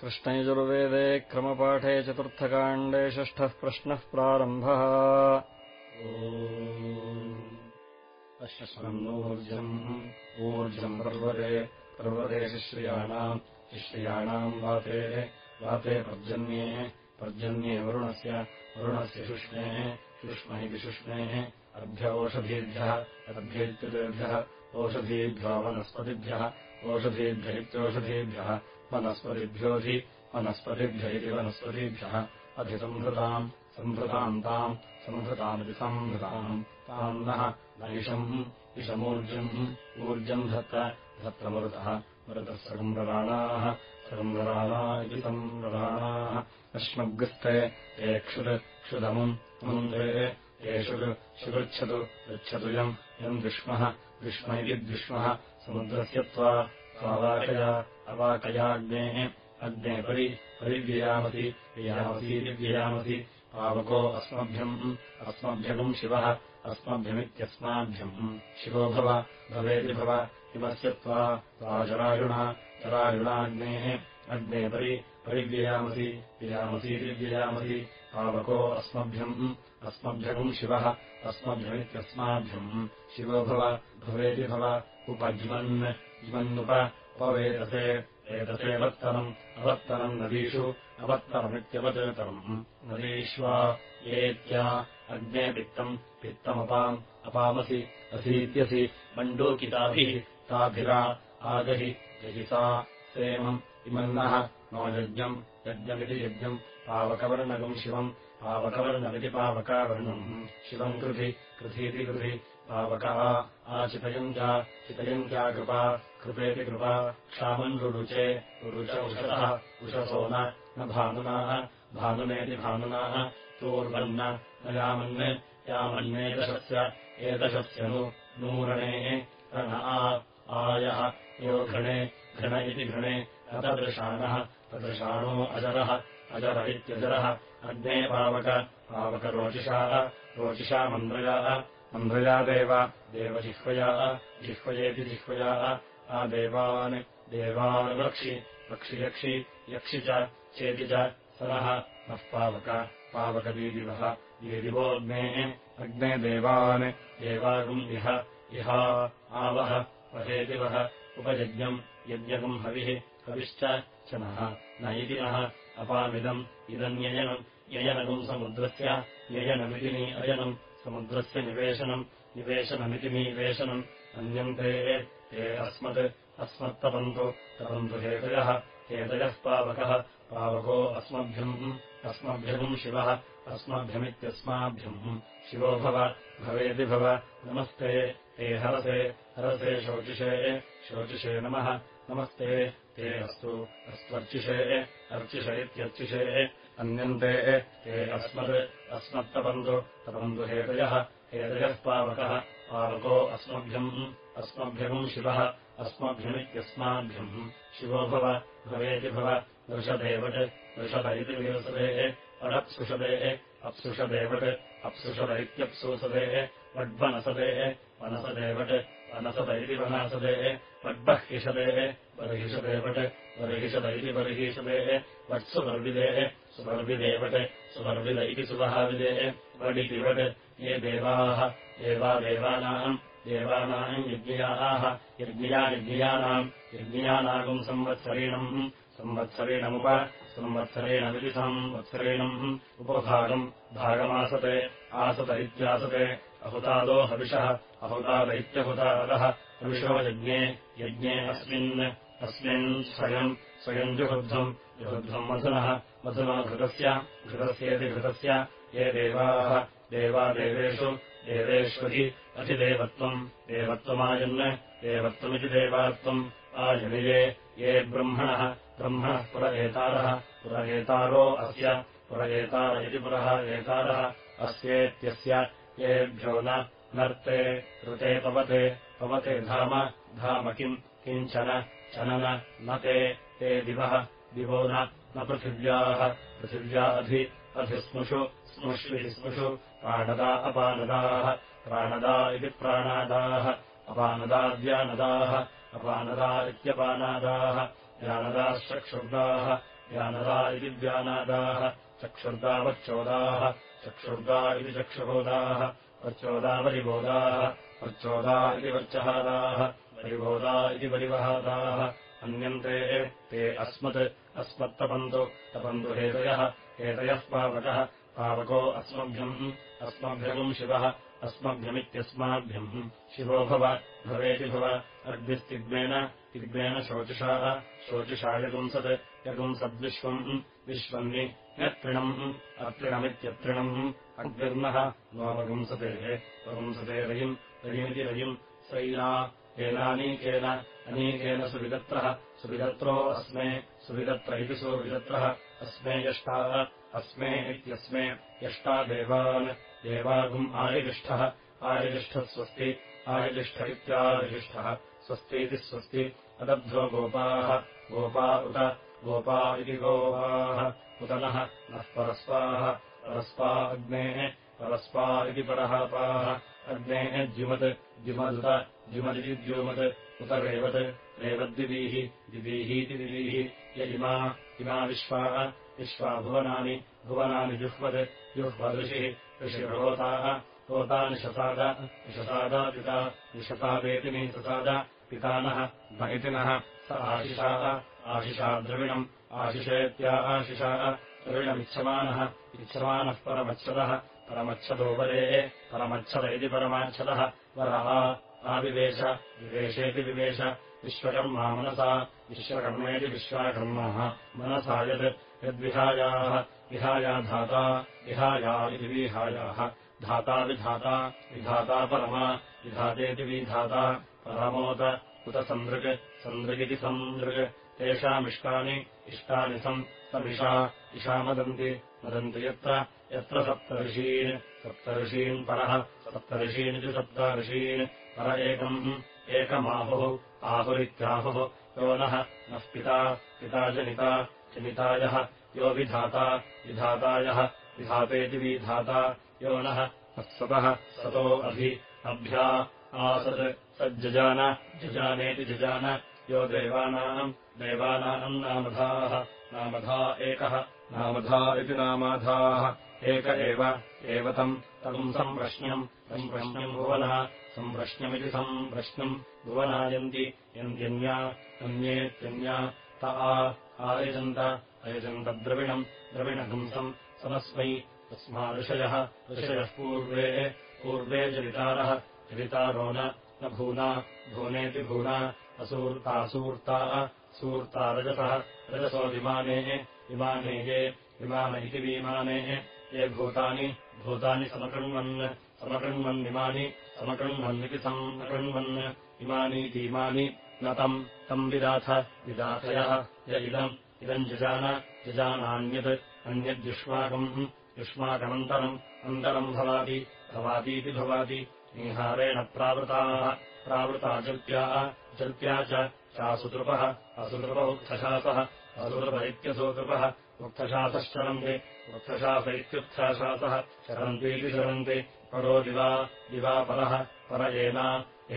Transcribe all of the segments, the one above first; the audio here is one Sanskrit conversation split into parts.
कृष्णयजुर्वेदे क्रमपाठे चतुर्थकाण्डे षष्ठः प्रश्नः प्रारम्भः। अश्वन्नूर्जम् ऊर्जम् पर्वते पर्वते शिश्रियाणाम् शिश्रियाणाम् वाते वाते पर्जन्ये पर्जन्ये वरुणस्य वरुणस्य शुष्णेः शुष्मैः विशुष्णेः अर्भ्योषधीभ्यः अर्भ्येत्युतेभ्यः ओषधीभ्यो वनस्पतिभ्यः ओषधीभ्यैत्योषधीभ्यः वनस्पतिभ्योऽधि वनस्पतिभ्य इति वनस्पतिभ्यः अधिसम्भृताम् सम्भृताम् ताम् सम्भृतामिति सम्भृताम् ताम् नः नैषम् इषमूर्जम् ऊर्जम् धत्त धत्रमरुतः मरुतः सगम्रराणाः सगम्रराणा इति सम्रराणाः अश्मग्स्ते ते क्षुर् क्षुदमुम् मुन्दे येषु शुगृच्छतु गच्छतु यम् यम् द्विष्मः द्विष्म इति द्विष्मः समुद्रस्य त्वा त्वावाकया अवाकयाग्नेः अग्ने परि परिव्ययामति व्ययामतीति व्ययामति पावको अस्मभ्यम् अस्मभ्यगम् शिवः अस्मभ्यमित्यस्माभ्यम्। शिवो भव भवेति भव किमस्य त्वा त्वाजरायुणा जरायुणाग्नेः अग्ने परि परिव्ययामति व्ययामतीति व्ययामति पावको अस्मभ्यम् अस्मभ्यगम् शिवः अस्मभ्यमित्यस्माभ्यम्। शिवो भव भवेति भव उपज्मन् ज्मन्नुप उपवेदसे एतसे वर्तनम् अवर्तनम् नदीषु अवर्तनमित्यवचतरम् नदीष्वा येत्या अग्ने पित्तम् पित्तमपाम् अपामसि असीत्यसि मण्डूकिताभिः ताभिरा आगहि जहि सा सेमम् इमन्नः नो यज्ञम् यज्ञमिति यज्ञम् पावकवर्णकम् शिवम् पावकवर्णमिति पावकावर्णम् शिवम् कृधि कृधीति कृधि पावकः आचितयन्त्या चितयन्त्या कृपा कृपेति कृपा क्षामन् रुरुचे रुरुच उषसः उषसो न भानुनाः भानुनेति भानुनाः तूर्वन्न न यामन् यामन्नेदशस्य एदशस्य नु नूरणेः रण आयः यो घृणे घृण इति घृणे अतदृशानः तदृशाणो अजरः अजर इत्यजरः। अग्ने पावक। पावकरोचिषाः रोचिषा। मन्द्रयाः मन्द्रयादेव देवजिह्वयाः जिह्वयेति जिह्वयाः। आदेवान् देवान्। वक्षि वक्षि यक्षि। च। चेति च। सरः। नः पावक। पावकदीदिवः दीदिवोऽग्नेः अग्ने। देवान्। देवागुम् इह। इहा आवह। वहेदिवः उपयज्ञम् यज्ञगम् हविः। हविश्च। च नः न इति नः अपामिदम् इदन्ययनम् ययनगम् समुद्रस्य ययनमितिनि अयनम् समुद्रस्य निवेशनम् निवेशनमिति निवेशनम् अन्यन्ते ते अस्मत् अस्मत्तपन्तु तपन्तु हेतयः हेतयः पावकः पावको अस्मभ्यम् अस्मभ्यगम् शिवः अस्मभ्यमित्यस्माभ्यम् शिवो भव भवेति भव नमस्ते ते हरसे हरसे शोचिषे शोचिषे नमः नमस्ते ते अस्तु। अस्त्वर्चिषे अर्चिष इत्यर्चिषे। अन्यन्ते ते अस्मत् अस्मत्तपन्तु। तपन्तु हेतयः हेतयः पावकः। पावको अस्मभ्यम् अस्मभ्यगम् शिवः। अस्मभ्यमित्यस्माभ्यम् शिवो भव भवेति भव। दृषदेवट् दृषद इति विवसदेः अडप्सुषदेः अप्सुषदेवट् अप्सुषद इत्यप्सुसदेः वड्वनसदेः वनसदेवट् वनसद इति वनासदेः वड्बह्हिषदेः बर्हिषदेवट् बर्हिषद इति बर्हिषदेः वट्सुपर्विदेः सुपर्विदेवट् सुपर्विद इति सुवहाविदेः वडिति वट् ये देवाः देवादेवानाम् देवानाम् यज्ञयाः यज्ञयायज्ञयानाम् यज्ञयानागम् संवत्सरेणम् संवत्सरेणमुप संवत्सरेणमिति संवत्सरेणम् उपभागम् भागमासते आसत इत्यासते अहुतादो हविषः अहुताद इत्यहुतादः हविषो यज्ञे अस्मिन् अस्मिन् स्वयम् स्वयम् जुहुद्धम् जुहुद्धम् मधुनः मधुनो घृतस्य घृतस्येति घृतस्य ये देवाः देवादेवेषु देवेष्वधि अधिदेवत्वम् देवत्वमायन् देवत्वमिति देवात्वम् आयनिये ये ब्रह्मणः ब्रह्मणः पुर एतारः पुर एतारो अस्य पुर एतार इति पुरः एतारः अस्येत्यस्य येभ्यो न नर्ते ऋते पवते पवते धाम धाम किम् किञ्चन चनन न ते ते दिवः दिवो न पृथिव्याः पृथिव्या अधि अधिस्मुषु स्मुष्विः स्मुषु प्राणदा अपानदाः प्राणदा इति प्राणादाः अपानदाद्यानदाः अपानदा इत्यपानादाः यानदाश्चक्षुर्दाः व्यानदा इति व्यानादाः चक्षुर्दावच्चोदाः चक्षुर्दा इति चक्षुबोधाः वर्चोदावरिबोधाः वर्चोदा इति वर्चहादाः परिबोधा इति परिवहादाः अन्यन्ते ते अस्मत् अस्मत्तपन्तु तपन्तु हेतयः हेतयः पावकः पावको अस्मभ्यम् अस्मभ्यगम् शिवः अस्मभ्यमित्यस्माभ्यम्। शिवो भव भवेति भव अग्निस्तिग्मेन तिग्मेन शोचिषाः शोचिषा यगुंसत् यगुंसद्विश्वम् विश्वन्नि यत्तृणम् अत्रिणमित्यत्रिणम् अग्निर्नः नोपगुंसते प्रगुंसते रयिम् रयिमिति रयिम्। सैना एनानीकेन अनीकेन सुविदत्रः सुविदत्रो अस्मे सुविदत्र इति सुविदत्रः अस्मे यष्टाः अस्मे इत्यस्मे यष्टा देवान्। देवागुम् आयजिष्ठः आयजिष्ठः स्वस्ति। आयजिष्ठ इत्यादिष्ठः। स्वस्तीति स्वस्ति। अदब्धो गोपाः। गोपा उत गोपा इति गोपाः उत नः नः परस्पाः परस्पा अग्नेः परस्पा इति परहापाः अग्नेः द्युमत् द्युमदुत द्युमदिति द्युमत् उत रेवत् रेवद्दिवीः दिवीहीति दिवीः य इमा इमा विश्वाः भुवनानि भुवनानि जुह्वत् जुह्वदृशिः ऋषिर्होताः होता निशसाद निशसादा पिता निशसादेति निससाद पितानः महितिनः स आशिषाः आशिषा द्रविणम् आशिषेत्या आशिषाः द्रविणमिच्छमानः इच्छमानः परमच्छदः परमच्छदोपरे परमच्छद इति परमाच्छदः वरः आविवेश विवेशेति विवेश विश्वकर्मा मनसा विश्वकर्मेति विश्वाकर्मः मनसा यत् यद्विहायाः विहाया धाता विहाया इति विहायाः धाता विधाता विधाता परमा विधातेति विधाता परमोत उत सन्दृक् सन्दृगिति सन्दृक् तेषामिष्टानि इष्टानि सम् समिषा इषा मदन्ति मदन्ति यत्र यत्र सप्तर्षीन् सप्तर्षीन् परः। सप्तर्षीनिति सप्तर्षीन् पर एकम् एकमाहुः। आहुरित्याहुः। यो नः पिता। पिता जनिता। जनितायः। यो विधाता। विधातायः। विधातेति विधाता। यो नः मत्सतः सतो अभि अभ्या। आसत्। सज्जजान। जजानेति जजान यो देवानाम् देवानाम् नामधाः नामधा एकः नामधा इति नामाधाः। एक एव तम् तम् सम्प्रश्नम् सम्प्रश्नम् भुवनः सम्प्रश्नमिति सम्प्रश्नम् भुवनायन्ति यन्त्यन्या अन्येत्यन्या त आयजन्त अयजन्तद्रविणम् द्रविणहंसम् समस्मै तस्मादृषयः ऋषयः पूर्वे पूर्वे चरितारः चरितारो न भूना भूनेति भूना असूर्तासूर्ता सूर्ता रजसः रजसो विमानेः विमाने ये विमान इति विमानेः ये भूतानि भूतानि समकृण्वन् समकृण्वन्निमानि समकृण्वन्निति समकृण्वन् इमानीतीमानि न तम् तम् विदाथ विदाथयः य इदम् इदम् जजान जजानान्यत् अन्यद्युष्माकम् युष्माकमन्तरम् अन्तरम् भवाति भवातीति भवाति निहारेण प्रावृताः प्रावृता जल्प्याः जल्प्या च चासुतृपः असुतृप उक्थशासः असुतृप इत्यसुतृपः उक्थशासश्चरन्ति उक्थशास इत्युत्थाशासः चरन्तीति चरन्ति परो दिवा दिवा परः पर एना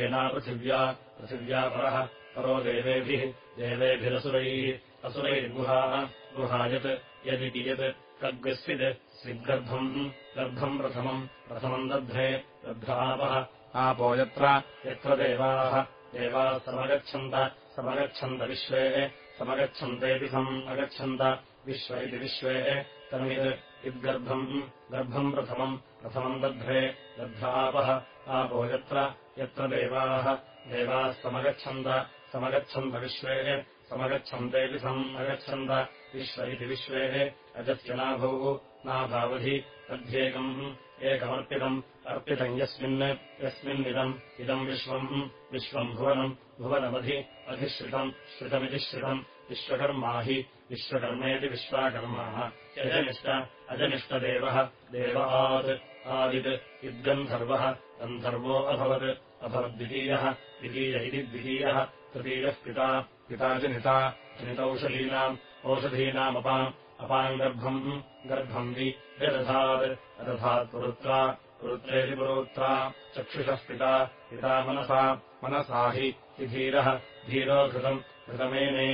एना पृथिव्या पृथिव्या परः परो देवेभिः देवेभिरसुरैः असुरैर्गुहाः गुहायत् यदिति यत् कग्स्विद् स्विद्गर्भम् गर्भम् प्रथमम् प्रथमम् दध्रे दध्रापः आपो यत्र देवाः। देवाः समगच्छन्त समगच्छन्त विश्वे समगच्छन्तेति सम् अगच्छन्त विश्व इति विश्वे। तमित् इद्गर्भम् गर्भम् प्रथमम् प्रथमम् दध्रे दध्रापः आपो यत्र देवाः। देवाः समगच्छन्त समगच्छन्त विश्वे समगच्छन्तेति सम् अगच्छन्त विश्व इति विश्वे। अजस्य नाभौ नाभावधि तध्येकम् एकमर्पितम् अर्पितम् यस्मिन् यस्मिन्निदम् इदम् विश्वम् विश्वम् भुवनम् भुवनमधि अधिश्रितम् श्रितमिति श्रितम् विश्वकर्मा हि विश्वकर्मेति विश्वाकर्माः यजनिष्ट अजनिष्टदेवः देवात् आदित् इद्गन्धर्वः गन्धर्वो अभवत् अभवद्वितीयः द्वितीय इति द्वितीयः तृतीयः पिता पिता जनिता जनितौषधीनाम् ओषधीनामपाम् अपाम् गर्भम् वि व्यदधात् अदधात् पुरुत्रा पुरुत्रेति पुरोत्रा चक्षुषः पिता पिता मनसा मनसा हि धीरः धीरो घृतम् घृतमेने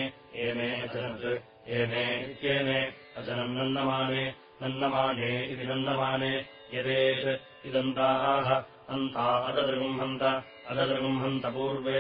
एने अजनत् येने इत्येने अजनम् नन्दमाने नन्दमाने इति नन्दमाने यदेत् इदन्ताः अन्ता अददृगुम्हन्त अददृगुम्हन्त पूर्वे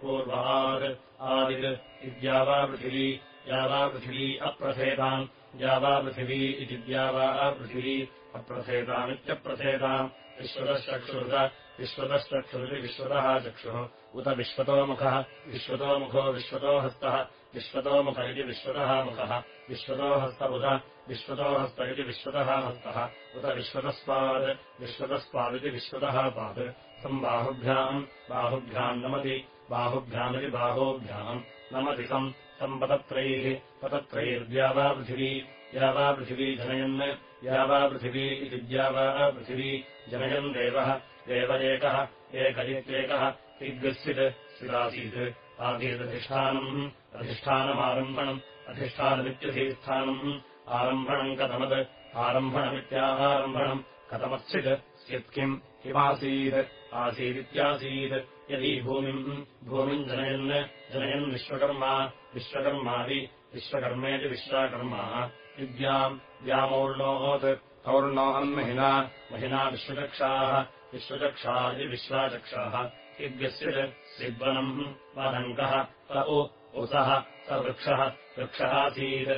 पूर्वात् आदित् इद्यावापृथिवी यावापृथिवी अप्रथेताम् द्यावापृथिवी इति द्यावापृथिवी अप्रथेतामित्यप्रथेताम्। विश्वतश्चक्षुरुत विश्वतश्चक्षुरिति विश्वतः चक्षुः। उत विश्वतोमुखः विश्वतोमुखो विश्वतो हस्तः विश्वतोमुख इति विश्वतः मुखः। विश्वतो हस्त उत विश्वतो हस्त इति विश्वतः हस्तः। उत विश्वतस्पाद् विश्वतस्पादिति विश्वतः पात् सम्बाहुभ्याम् बाहुभ्याम् नमति बाहुभ्यामिति बाहोभ्याम् नमति सम् सम्पतत्रैः पतत्रैर्द्यावापृथिवी द्यावापृथिवी जनयन् द्यावापृथिवी इति द्यावापृथिवी जनयन् देवः देव एकः एक इत्येकः इद्गस्सित् स्थिरासीत्। आसीदधिष्ठानम् अधिष्ठानमारम्भणम् अधिष्ठानमित्यधिष्ठानम् आरम्भणम् कथमत् आरम्भणमित्याहारम्भणम् कथमत्सित् स्यत् किम् किमासीत् आसीदित्यासीत्। यदि भूमिम् भूमिम् जनयन् जनयन् विश्वकर्मा विश्वकर्मादि विश्वकर्मेति विश्वाकर्मा विद्याम् व्यामौर्णोत् और्णोऽन्महिना महिना विश्वचक्षाः विश्वचक्षादि विश्वाचक्षाः इद्यस्य सिद्वनम् वनङ्कः स उसः स वृक्षः वृक्षः आसीत्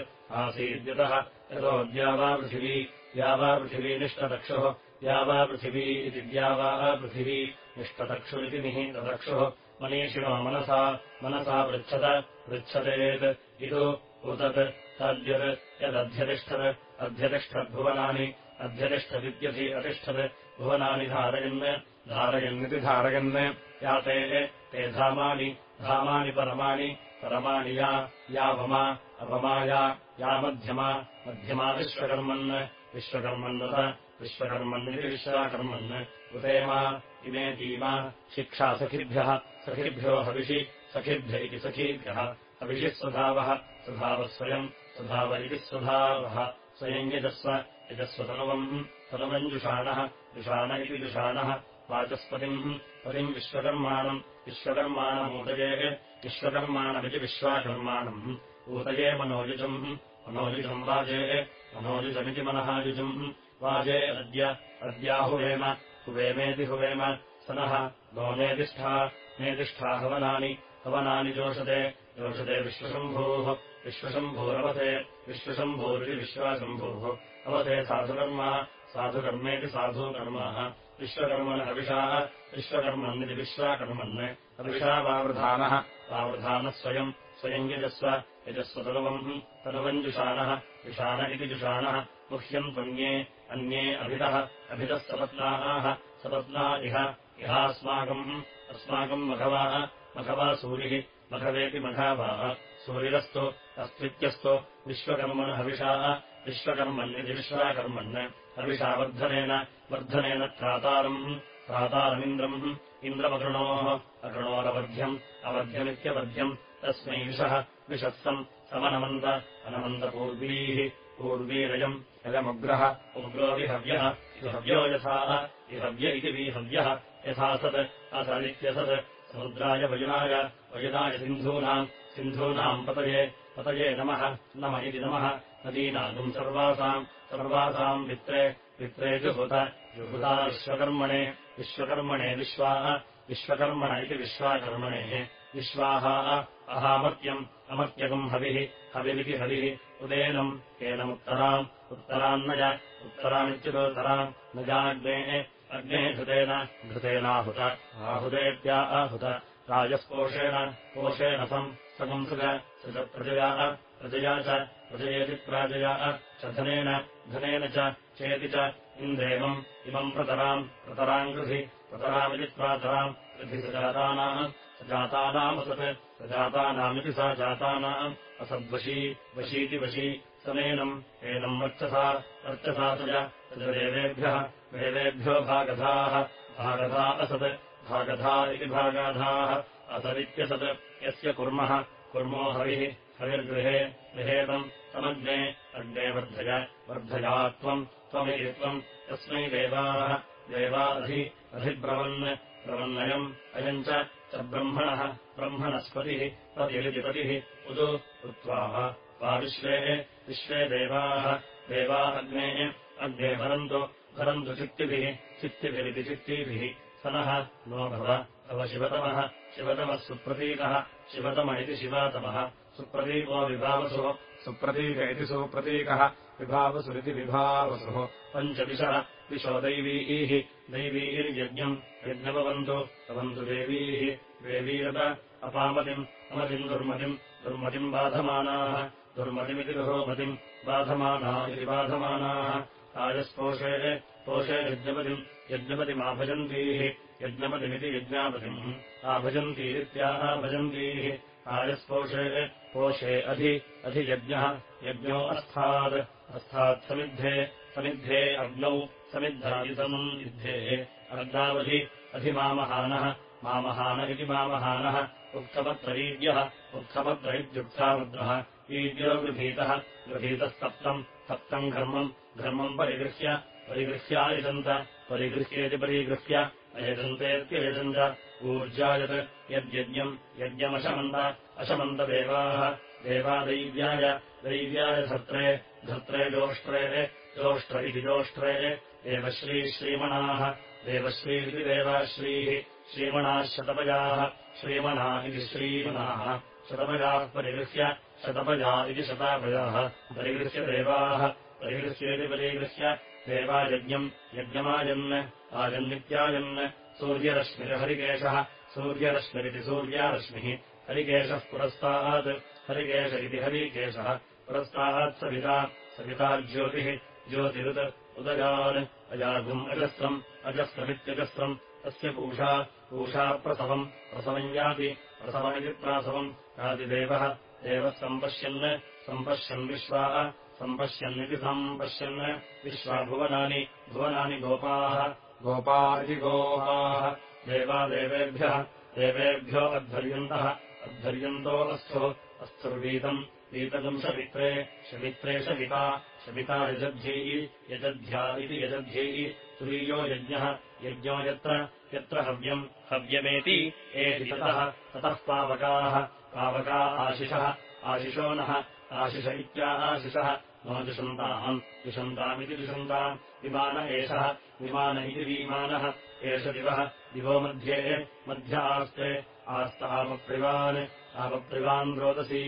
आसीद्यतः यतो द्यावापृथिवी द्यावापृथिवी निष्ठतक्षुः द्यावापृथिवी इति द्यावापृथिवी निष्ठतक्षुरिति निहितचक्षुः मनीषिणो मनसा मनसा पृच्छत पृच्छतेत्। इदु उतत् तद्यत् यदध्यतिष्ठत् अध्यतिष्ठद्भुवनानि अध्यतिष्ठदित्यधि अतिष्ठत्। भुवनानि धारयन् धारयन्निति धारयन्। याते ते धामानि धामानि परमाणि परमाणि या यावमा अपमाया या मध्यमा मध्यमा विश्वकर्मन्। विश्वकर्मन्नत विश्वकर्मन्निति विश्वाकर्मन् उतेमा इमे धीमा शिक्षा सखिभ्यः हविषि सखिभ्य इति सखीभ्यः। हविषिः स्वधावः स्वधावः स्वयम् स्वधाव इति स्वधावः। स्वयम् यजस्व यजस्वतनुवम् तनुवञ्जुषाणः जुषाण इति जुषाणः। वाचस्पतिम् पतिम् विश्वकर्माणम् विश्वकर्माणमूतये विश्वकर्माणमिति विश्वाकर्माणम्। ऊतये मनोयुजम् मनोयुजम् वाजे मनोयुजमिति मनहायुजम् वाजे अद्य अद्याहुवेम हुवेमेति हुवेम स नः नो नेतिष्ठा नेतिष्ठा हवनानि हवनानि जोषते जोषते विश्वशम्भोः विश्वशम्भोरवसे विश्वशम्भोरिति विश्वाशम्भोः। अवसे साधुकर्मा साधुकर्मेति साधुकर्माः। विश्वकर्मण हविषाः विश्वकर्मन्निति विश्वाकर्मन्। हविषा वावृधानः वावृधानः स्वयम् स्वयम् यजस्व यजस्वतनुवम् तनुवञ्जुषाणः जुषाण इति जुषाणः। मुह्यम् त्वन्ये अन्ये अभितः अभितः सपत्नाः सपत्ना इह इहास्माकम् अस्माकम् मघवाः मघवा सूरिः मघवेति मघावाः। सूरिरस्तु अस्त्वित्यस्तु विश्वकर्मण हविषाः विश्वकर्मन्निति विश्वाकर्मन्। हविषा वर्धनेन वर्धनेन त्रातारम् त्रातारमिन्द्रम् इन्द्रमकृणोः अकृणोरवध्यम् अवध्यमित्यवध्यम् तस्मै विषः विषत्सम् समनमन्त अनमन्तपूर्वीः पूर्वीरयम् यजमुग्रः उग्रो विहव्यः विहव्यो यथाः विहव्य इति विहव्यः यथा सत् असदित्यसत् समुद्राय वयुनाय वयुनाय सिन्धूनाम् सिन्धूनाम् पतये पतये नमः नम इति नमः। नदीनागुम् सर्वासाम् सर्वासाम् वित्रे वित्रे जुहुत जुहुता विश्वकर्मणे विश्वकर्मणे विश्वाः विश्वकर्मण इति विश्वाकर्मणेः। विश्वाः अहामर्त्यम् अमर्त्यकम् हविः हविरिति हविः उदेनम् एनमुत्तराम् उत्तरान्नज उत्तरामित्युदोत्तराम् न जाग्नेः अग्ने घृतेन घृतेनाहुत आहुतेत्या आहुत राजस्पोषेण कोषेण सम् सकंसृज सृजप्रजया प्रजया च प्रजयेति प्राजया च धनेन धनेन च चेति च इन्द्रेवम् इमम् प्रतराम् प्रतराम् गृधि प्रतरामिति प्रातराम् गृधि सजातानाम् सजातानामसत् सजातानामिति सा जातानाम् असद्वशी वशीति वशी समेनम् एनम् वर्चसा वर्चसा सज सजदेवेभ्यः वेदेभ्यो भागधाः। भागधा असत्। भागधा इति भागाधाः। असदित्यसत्। यस्य कुर्मः कुर्मो हविः। हविर्गृहे गृहेतम् तमग्ने अग्ने वर्धय वर्धया त्वम् त्वमिति त्वम् तस्मै देवाः। देवाधि अधिब्रवन् ब्रवन्नयम् अयम् च। ब्रह्मणः। ब्रह्मणस्पतिः। तदिति पतिः। उदु उत्वा वा विश्वे देवाः देवा अग्नेः भरन्तु भरन्तु चित्तिभिः चित्तिभिरिति चित्तिभिः। स नः नो भव भव शिवतमः शिवतमः सुप्रतीकः शिवतम इति शिवातमः। सुप्रतीको विभावसुः सुप्रतीक इति सुप्रतीकः विभावसुरिति विभावसुः। पञ्चदिशः दिशो दैवीः दैवीर्यज्ञम् यज्ञभवन्तु भवन्तु देवीः। देवीरत अपामतिम् अमतिम् दुर्मतिम् दुर्मतिम् बाधमानाः दुर्मतिमिति दुरोमतिम् बाधमाना इति बाधमानाः। आयस्पोषे पोषे यज्ञपतिम् यज्ञपतिमाभजन्तीः यज्ञपतिमिति यज्ञापतिम्। आभजन्तीरित्याह भजन्तीः। आयस्पोषे पोषे अधि अधियज्ञः यज्ञो अस्थात्। अस्थात् समिद्धे अग्नौ समिद्धायुतम् युद्धे। अर्गावधि अधिमामहानः मामहान इति मामहानः। उत्कमत्रयीव्यः उत्कमत्र इत्युक्तामुद्रः ईव्यो गृहीतः सप्तम् सप्तम् घर्मम् घर्मम् परिगृह्य परिगृह्यायजन्त परिगृह्येति परिगृह्य अयजन्तेत्ययजन्त ऊर्जायत् यद्यज्ञम् यज्ञमशमन्त अशमन्तदेवाः देवादैव्याय दैव्याय धर्त्रे धर्त्रे जोष्ट्रे जोष्ट्र इति जोष्ट्रे देवश्रीश्रीमणाः देवश्रीरिति देवाश्रीः श्रीमणाः शतपजाः श्रीमणा इति श्रीमणाः शतपजाः परिगृह्य शतपजा इति शतापजाः परिगृह्य देवाः। परिगृह्येति परिगृह्य देवायज्ञम्। यज्ञमायन्। आयन्नित्यायन् सूर्यरश्मिर्हरिकेशः सूर्यरश्मिरिति सूर्यारश्मिः। हरिकेशः पुरस्तात्। हरिकेश इति हरिकेशः। पुरस्तात् सविता। ज्योतिः। ज्योतिरुत् उदयान्। अजागुम् अजस्रम् अजस्रमित्यजस्रम् तस्य पूषा। पूषा प्रसवम्। प्रसवम् याति। प्रसवमिति प्रासवम्। यातिदेवः देवः सम्पश्यन् सम्पश्यन् विश्वाः सम्पश्यन्निति सम्पश्यन्। विश्वा भुवनानि भुवनानि गोपाः। गोपा इति गोपाः। देवा देवेभ्यः देवेभ्यो अध्वर्यन्तः। अध्वर्यन्तो अस्थो अस्थुर्वीतम्। वीतकम् शवित्रे शवित्रे शविता शविता यजध्यै यजध्या इति यजध्यै। तुरीयो यज्ञः यज्ञो यत्र यत्र हव्यम् हव्यमेति एततः ततः पावकाः पावका आशिषः आशिषो नः आशिष इत्याशिषः नो दुषन्ताम् दुषन्तामिति दुषन्ताम् विमान एषः विमान इति विमानः एष दिवः दिवो मध्ये मध्य आस्ते आस्त आपप्रिवान् आपप्रिवान् रोदसी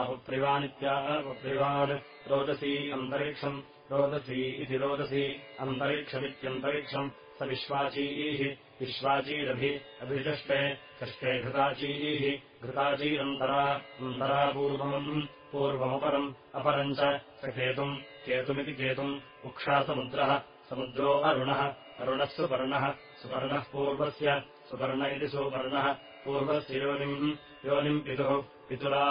आपप्रिवानित्यापप्रिवान् रोदसी अन्तरिक्षम् रोदसी इति रोदसी अन्तरिक्षमित्यन्तरिक्षम् स विश्वाचीः विश्वाचीरभि अभिषष्टे षष्टे घृताचीः घृताचीरन्तरा अन्तरा पूर्वम् पूर्वमपरम् अपरम् च स केतुम् केतुमिति केतुम् उक्षासमुद्रः समुद्रो अरुणः अरुणः सुपर्णः सुपर्णः पूर्वस्य सुपर्ण इति सुपर्णः पूर्वस्य योनिम् योनिम् पितुः पितुला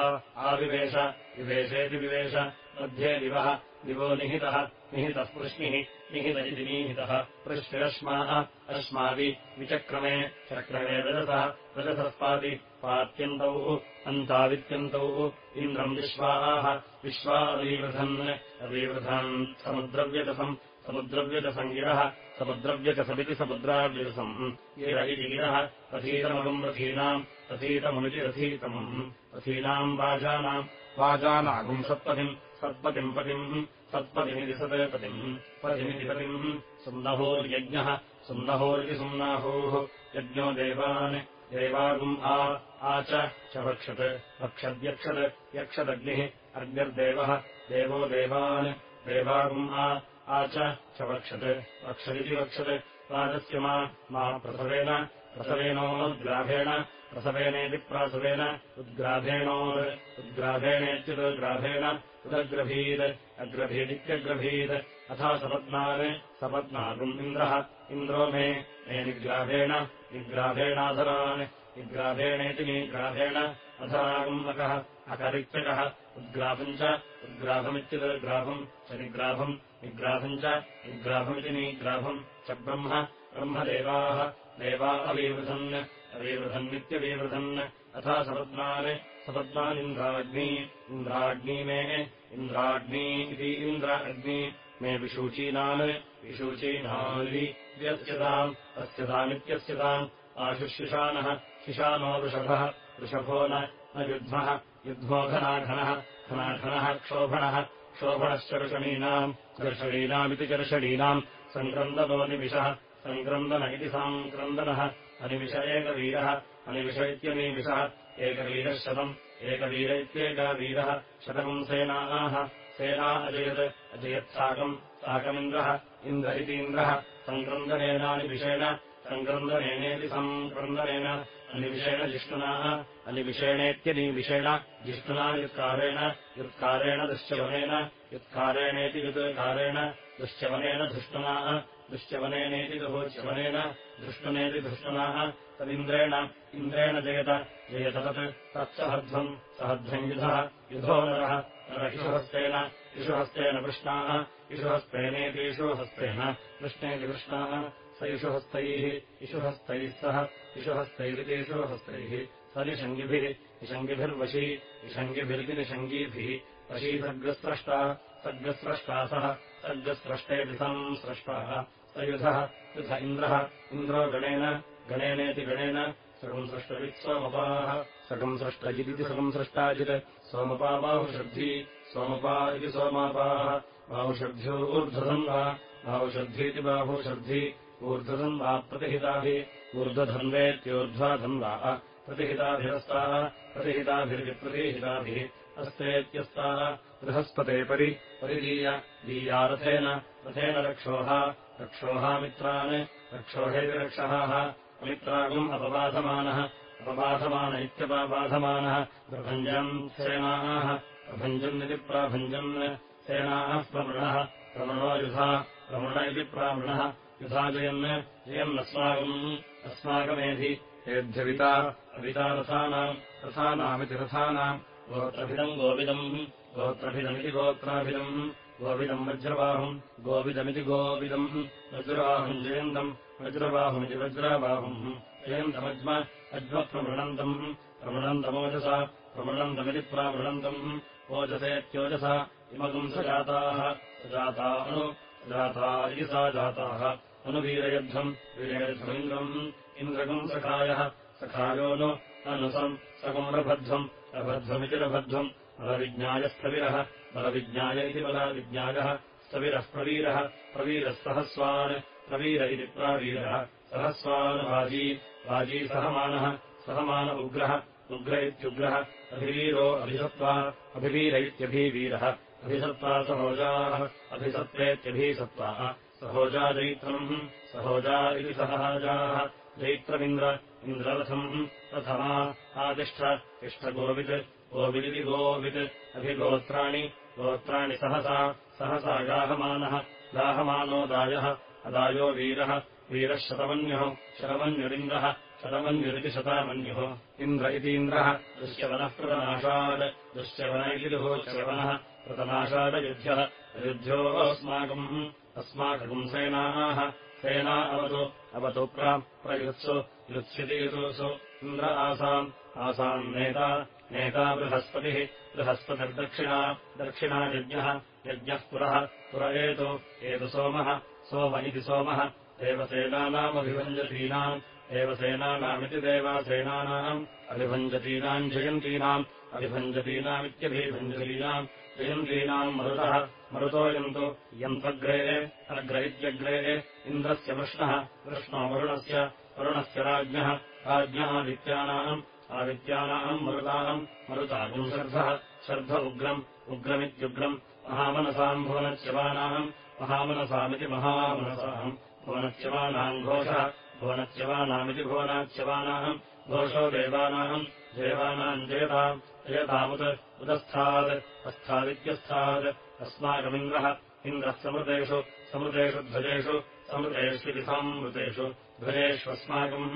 आविवेश विवेशेति विवेश मध्ये दिवः दिवो निहितः निहितः पृश्निः निहित इति निहितः। पृश्निरश्माः अस्माभि विचक्रमे चक्रमे रजसः रजसस्पाति पात्यन्तौ अन्तावित्यन्तौ इन्द्रम् विश्वाः विश्वा अवीवृधन् अवीवृधन् समुद्रव्यजसम् समुद्रव्यजसम् गिरः समुद्राव्यजसम्। गिर इति गिरः रथीतमगम् रथीनाम् रथीतमुमिति रथीतमम् रथीनाम् वाजानाम् वाजानागुम् सत्पतिम् सत्पतिम् पतिम् पतिमिति पतिम्। सुम्नहोर्यज्ञः। सुम्नहोरिति सुम्नाहोः। यज्ञो देवान्। देवागुम् आ। आ च। भक्षत् भक्षद्यक्षत् यक्षदग्निः। अग्निर्देवः। देवो देवान्। देवागुम् आ। आ च। वक्षत् राजस्य मा। प्रसवेन। प्रसवेनोद्ग्राभेण प्रसवेनेति प्रासवेन। उद्ग्राभेणोर्। उद्ग्राभेणेत्युद्ग्राभेण उदग्रभीत् अग्रभीदित्यग्रभीत् अथा सपत्नान् सपत्नागुम् इन्द्रः। इन्द्रो मे मे निग्राभेण निग्राभेणाधरान् निग्राभेणेति निग्राभेण अधरागुम् अकः अकरित्यकः। उद्ग्राभम् च उद्ग्राभमित्युद्ग्राभम् च निग्राभम्। निग्राभम् च निग्राभमिति निग्राभम् च ब्रह्म। ब्रह्मदेवाः। देवा अवीवृधन्। अवीवृधन्नित्यवीवृधन्। अथा सपत्नान् सपत्नानिन्द्राग्नी इन्द्राग्नी मे इन्द्राग्नी इति इन्द्र अग्नि मे विशूचीनान् विशूचीनानि व्यस्यताम् अस्यतामित्यस्यताम् आशुश्रुषानः शिशानो वृषभः वृषभो न युध्मः युध्मो घनाघनः घनाघनः क्षोभणः क्षोभणश्चर्षणीनाम् कर्षणीनामिति कर्षणीनाम् सङ्क्रन्दनो निविशः सङ्क्रन्दन इति साङ्क्रन्दनः अनिविष एकवीरः अनिविष इत्यनीविषः एकवीरः शतम्। एकवीर इत्येकवीरः शतकम् सेनाः। सेना अजयत्। अजयत्साकम् साकमिन्द्रः। इन्द्र इतीन्द्रः सङ्क्रन्दनेनानिविषेण सङ्क्रन्दनेनेति सङ्क्रन्दनेन। अनिविषेण जिष्णुनाः। अनिविषेणेत्यनिविषेण जिष्णुना युत्कारेण। युत्कारेण दुश्चवनेन। युत्कारेणेति युत्कारेण दुश्चवनेन धृष्टुनाः दुश्चवनेनेति दुभोच्यवनेन धृष्टुनेति धृष्टुनाः तदिन्द्रेण इन्द्रेण जयत जयत तत् तत्सहध्वम् सहध्वम् युधः युधो नरः नरहिषुहस्तेन इषुहस्तेन कृष्णाः इषुहस्तेनेति इषुहस्तेन कृष्णेति कृष्णाः स इषुहस्तैः इषुहस्तैः सह इषुहस्तैरिति इषुहस्तैः स निषङ्गिभिः निषङ्गिभिर्वशी निषङ्गिभिरिति निषङ्गीभिः वशी सर्गस्रष्टा सर्गस्रष्टा सः सर्गस्रष्टेति संस्रष्टाः। स युधः युध इन्द्रः। इन्द्रो गणेन। गणेनेति गणेन। सकम् सृष्टवित् सोमपाः। सकम् सृष्ट इति सकम् सृष्टाजित्। सोमपा बाहुषब्धी सोमपा इति सोमापाः। बाहुषभ्यो ऊर्ध्वधम् वा बाहुषद्धीति बाहुषब्धी ऊर्ध्वधम् वा प्रतिहिताभिः। ऊर्ध्वधन्वेत्योर्ध्वाधम् वा प्रतिहिताभिरस्ताः। प्रतिहिताभिरिति प्रतिहिताभिः अस्तेत्यस्ताः। बृहस्पते परि। परिदीय। दीयारथेन। रथेन रक्षोः रक्षोहामित्रान् रक्षोहेति रक्षहाः अमित्रागम् अपबाधमानः अपबाधमान इत्यपाबाधमानः प्रभञ्जन् सेनाः प्रभञ्जन्निति प्राभञ्जन् सेनाः प्रमृणः प्रमृणो युधा प्रमृण इति प्रामृणः युधाजयन् जयन्नस्माकम् अस्माकमेधि। एध्यविता अविता रथानाम् रथानामिति रथानाम् गोत्रभिदम् गोविदम् गोत्रभिदमिति गोत्राभिदम् गोविदम् वज्रबाहुम् गोविदमिति गोविदम्। वज्रबाहुम् जयन्तम् वज्रबाहुमिति वज्रबाहुम्। जयन्तमज्म अज्मप्रमृणन्तम्। प्रमृणन्तमोजसा प्रमृणन्तमिति प्रामृणन्तम्। ओजसेत्योजसा इमगुम् स जाताः अनु जाता इति सा जाताः। अनुवीरयध्वम् वीरयध्वमिन्द्रम्। इन्द्रगुम् सखायः नु अनुसम् सकुम्रभध्वम् रभध्वमिति रभध्वम्। बलविज्ञायस्थविरः बलविज्ञाय इति बलविज्ञायः स्थविरः प्रवीरः सहस्वान् प्रवीर इति प्रावीरः सहस्वान् वाजी वाजी सहमानः सहमान उग्रः उग्र इत्युग्रः अभिवीरो अभिसत्त्वा अभिवीर इत्यभिवीरः अभिसत्त्वा सहोजाः अभिसत्त्वेत्यभिसत्त्वाः सहोजा जैत्रम् सहोजा इति सहजाः जैत्रमिन्द्र इन्द्ररथम् प्रथमा आतिष्ठ तिष्ठगोवित् गोविदिति गोवित् अभिगोत्राणि गोत्राणि सहसा सहसा गाहमानः गाहमानो दायः अदायो वीरः वीरः शतमन्युः शतमन्युरिन्द्रः शतमन्युरिति शतामन्युः। इन्द्र इतीन्द्रः दृश्यवनः प्रतनाशात् दृश्यवन इति दुभोच्यवनः प्रतनाशादयुध्यः अयुध्योऽस्माकम् अस्माकम् सेनाः। सेना अवतु अवतु प्रयुत्सु युत्स्यति युतुसु इन्द्र आसाम् आसाम् नेता नेता बृहस्पतिः बृहस्पतिर्दक्षिणा दक्षिणा यज्ञः यज्ञः पुरः पुर एतु एतु सोमः सोम इति सोमः देवसेनानामभिभञ्जतीनाम् देवसेनानामिति देवासेनानाम् अभिभञ्जतीनाम् जयन्तीनाम् अभिभञ्जतीनामित्यभिभञ्जतीनाम् जयन्तीनाम् मरुतः मरुतो यन्तु यन्त्वग्रे अग्र इत्यग्रे इन्द्रस्य वृष्णः कृष्णो वरुणस्य वरुणस्य राज्ञः राज्ञादित्यानाम् आदित्यानाम् मरुताम् मरुतागुम् शर्धः शर्ध उग्रम् उग्रमित्युग्रम् महामनसाम् भुवनच्यवानाम् महामनसामिति महामनसाम् भुवनच्यवानाम् घोषः भुवनच्यवानामिति भुवनाच्यवानाम् घोषो देवानाम् देवानाम् जयताम् जयतामुत् उदस्थात् अस्थादित्यस्थात् अस्माकमिन्द्रः इन्द्रः समृतेषु समृतेषु ध्वजेषु समृतेष्विति संवृतेषु ध्वजेष्वस्माकम्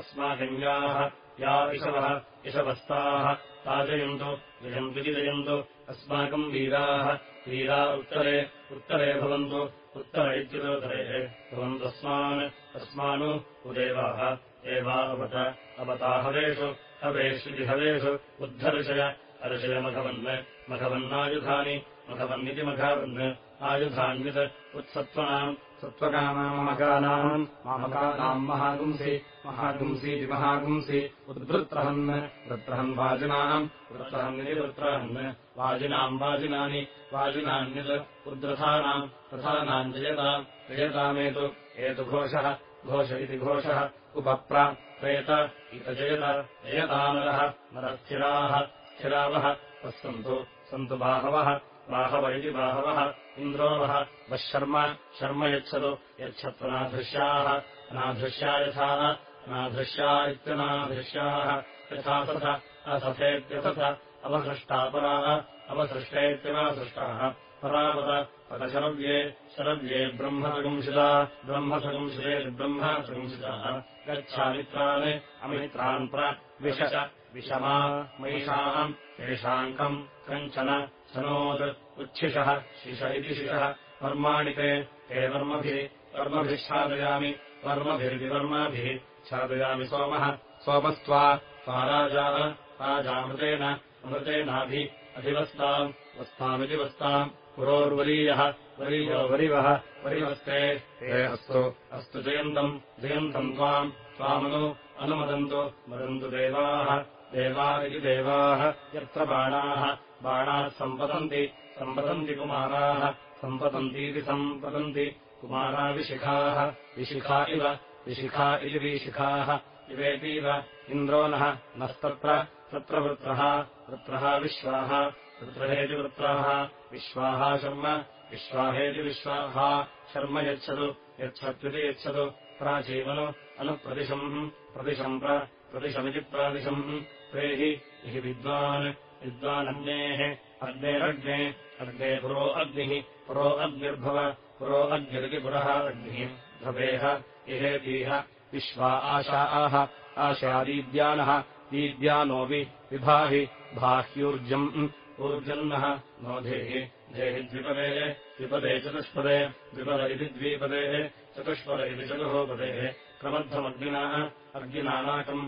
अस्माकञ्जाः या इषवः इषवस्ताः ताजयन्तु जयन्त्विति जयन्तु अस्माकम् वीराः। वीरा उत्तरे उत्तरे भवन्तु उत्तर इत्युदोत्तरे भवन्तस्मान् अस्मानु उदेवाः। एवा अवत अवता हवेषु हवेष्विति हवेषु उद्धर्शय अर्शय मघवन् मघवन्नायुधानि मघवन्निति मघावन् आयुधान्वित् उत्सत्त्वानाम् सत्त्वकानामकानाम् मामकानाम् महागुंसि महागुंसीति महागुंसि उद्वृत्रहन् वृत्रहन् वाजिनाम् वृत्रहन्निति वृत्रहन् वाजिनाम् वाजिनानि वाजिनान्यत् उद्रथानाम् रथानाम् जयताम् जयतामेतु एतु घोषः घोष इति घोषः उपप्र प्रेत इतजयत जयतानरः नरस्थिराः स्थिरावः वः सन्तु सन्तु बाहवः बाहव इति बाहवः इन्द्रोवः वः शर्म शर्म यच्छतु यच्छत्वनाधृश्याः अनाधृश्या यथा अनाधृश्या इत्यनाधृश्याः यथा तथ असथेत्यथथ अवसृष्टापराः अवसृष्टेत्यवासृष्टाः परावत पदशरव्ये शरव्ये ब्रह्मसगंसिता ब्रह्मसगंसिते ब्रह्मसगंसिताः गच्छामित्रान् अमित्रान् प्रविश विषमा महिषाम् तेषाङ्कम् कञ्चन सनोत् उच्छिषः शिष इति शिषः वर्माणि ते ते वर्मभिः वर्मभिः छादयामि वर्मभिर्विवर्माभिः छादयामि सोमः सोमस्त्वा स्वाराजा राजामृतेन अमृतेनाभि अधिवस्ताम् वस्तामिति वस्ताम् पुरोर्वरीयः वरीयो वरिवः वरिवस्ते हे अस्तु अस्तु जयन्तम् जयन्तम् त्वाम् त्वामनु अनुमदन्तु मदन्तु देवाः देवा इति देवाः यत्र बाणाः बाणाः सम्पतन्ति सम्पतन्ति कुमाराः सम्पतन्तीति सम्पतन्ति कुमारा विशिखाः विशिखा इव विशिखा इति विशिखाः इवेतीव इन्द्रो नः नस्तत्र तत्र वृत्रः वृत्रः विश्वाः वृत्रहेति वृत्राः विश्वाः शर्म विश्वाहेति विश्वाः शर्म यच्छतु यच्छत्विति यच्छतु प्राचीवनु अनुप्रदिशम् प्रदिशम् प्रतिशमिति प्रादिशम् प्रेहि हि विद्वान् विद्वानग्नेः अग्नेरग्ने अग्ने पुरो अग्निः पुरो अग्निर्भव पुरो अग्निरिति पुरः अग्निः। भवेह इहेतीह विश्वा आशाः आशादीद्यानः दीद्यानोऽपि विभाहि बाह्यूर्जम् ऊर्जन्नः नो धेहि धेहि द्विपदेः द्विपदे चतुष्पदे द्विपद द्विपदेः चतुष्पद इति चतुःपदेः प्रबद्धमग्निना अग्निना नाकम्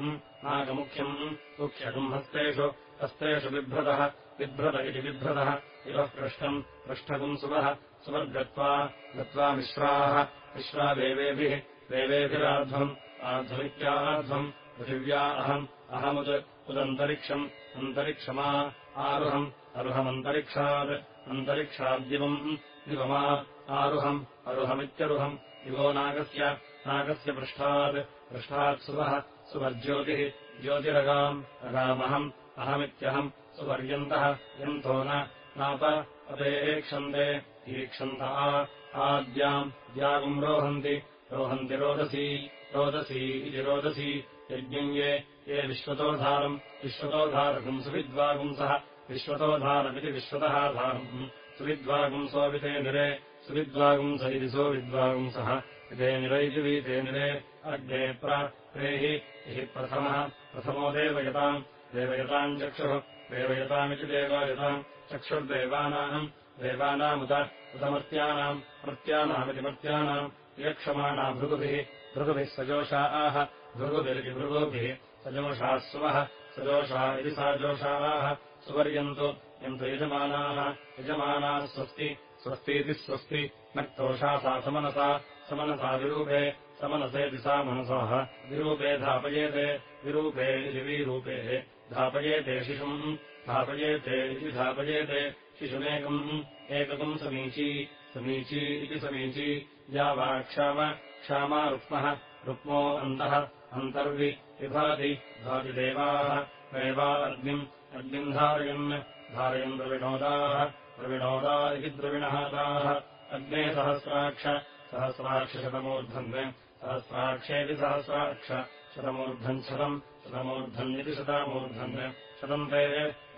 नाकमुख्यम् मुख्यकम् हस्तेषु हस्तेषु बिभ्रतः बिभ्रत इति बिभ्रतः इवः पृष्ठम् पृष्ठकम् सुवः सुवर्गत्वा गत्वा मिश्राः मिश्रा देवेभिः देवेभिराध्वम् आध्वमित्याध्वम् पृथिव्या अहम् अहमुत् उदन्तरिक्षम् अन्तरिक्षमा आरुहम् अरुहमन्तरिक्षात् अन्तरिक्षाद्दिवम् दिवमा आरुहम् अरुहमित्यरुहम् दिवो नागस्य नागस्य पृष्ठात् पृष्ठात् सुवः सुवर्ज्योतिः ज्योतिरगाम् रगामहम् अहमित्यहम् सुपर्यन्तः यन्तो न नाप अपेक्षन्ते ईक्षन्त आद्याम् द्यागुम् रोहन्ति रोहन्ति रोदसी रोदसी इति रोदसी यज्ञम् ये ये विश्वतोधारम् विश्वतोधारकम् सुविद्वागुंसः विश्वतोधारमिति विश्वतः धारम् सुविद्वागुंसोऽपिते निरे सुविद्वागुंस इति सोविद्वागुंसः इते निरैति वीते निरे अग्ने प्रेहि हि प्रथमः। प्रथमो देवयताम्। देवयताम् चक्षुः। देवयतामिति देवायताम्। चक्षुर्देवानाम्। देवानामुत उतमर्त्यानाम् मर्त्यानामिति मर्त्यानाम् यक्षमाणा भृगुभिः। भृगुभिः सजोषा। आह भृगुभिरिति भृगुभिः सजोषाः सुवः। सजोषा इति सा जोषाः। सुवर्यन्तु यन्तु यजमानाः। यजमानाः स्वस्ति। स्वस्तीति स्वस्ति। नक्तोषा सा समनसा समनसा विरूपे समनसेति सा मनसः। विरूपे धापयेते विरूपे इति विरूपे धापयेते शिशुम् धापयेते इति धापयेते शिशुमेकम् एककम् समीची समीची इति समीची। या वा क्षाम क्षामा रुक्मः रुक्मो अन्तः अन्तर्वि विभाति भाति देवाः। देवा अग्निम् अग्निम् धारयन् धारयन् द्रविणोदाः द्रविणोदा इति द्रविणहाताः अग्ने सहस्राक्ष सहस्राक्षशतमूर्धन् सहस्राक्षेति सहस्राक्ष शतमूर्धन् शतम् शतमूर्धन्यति शतामूर्धन् शतम् ते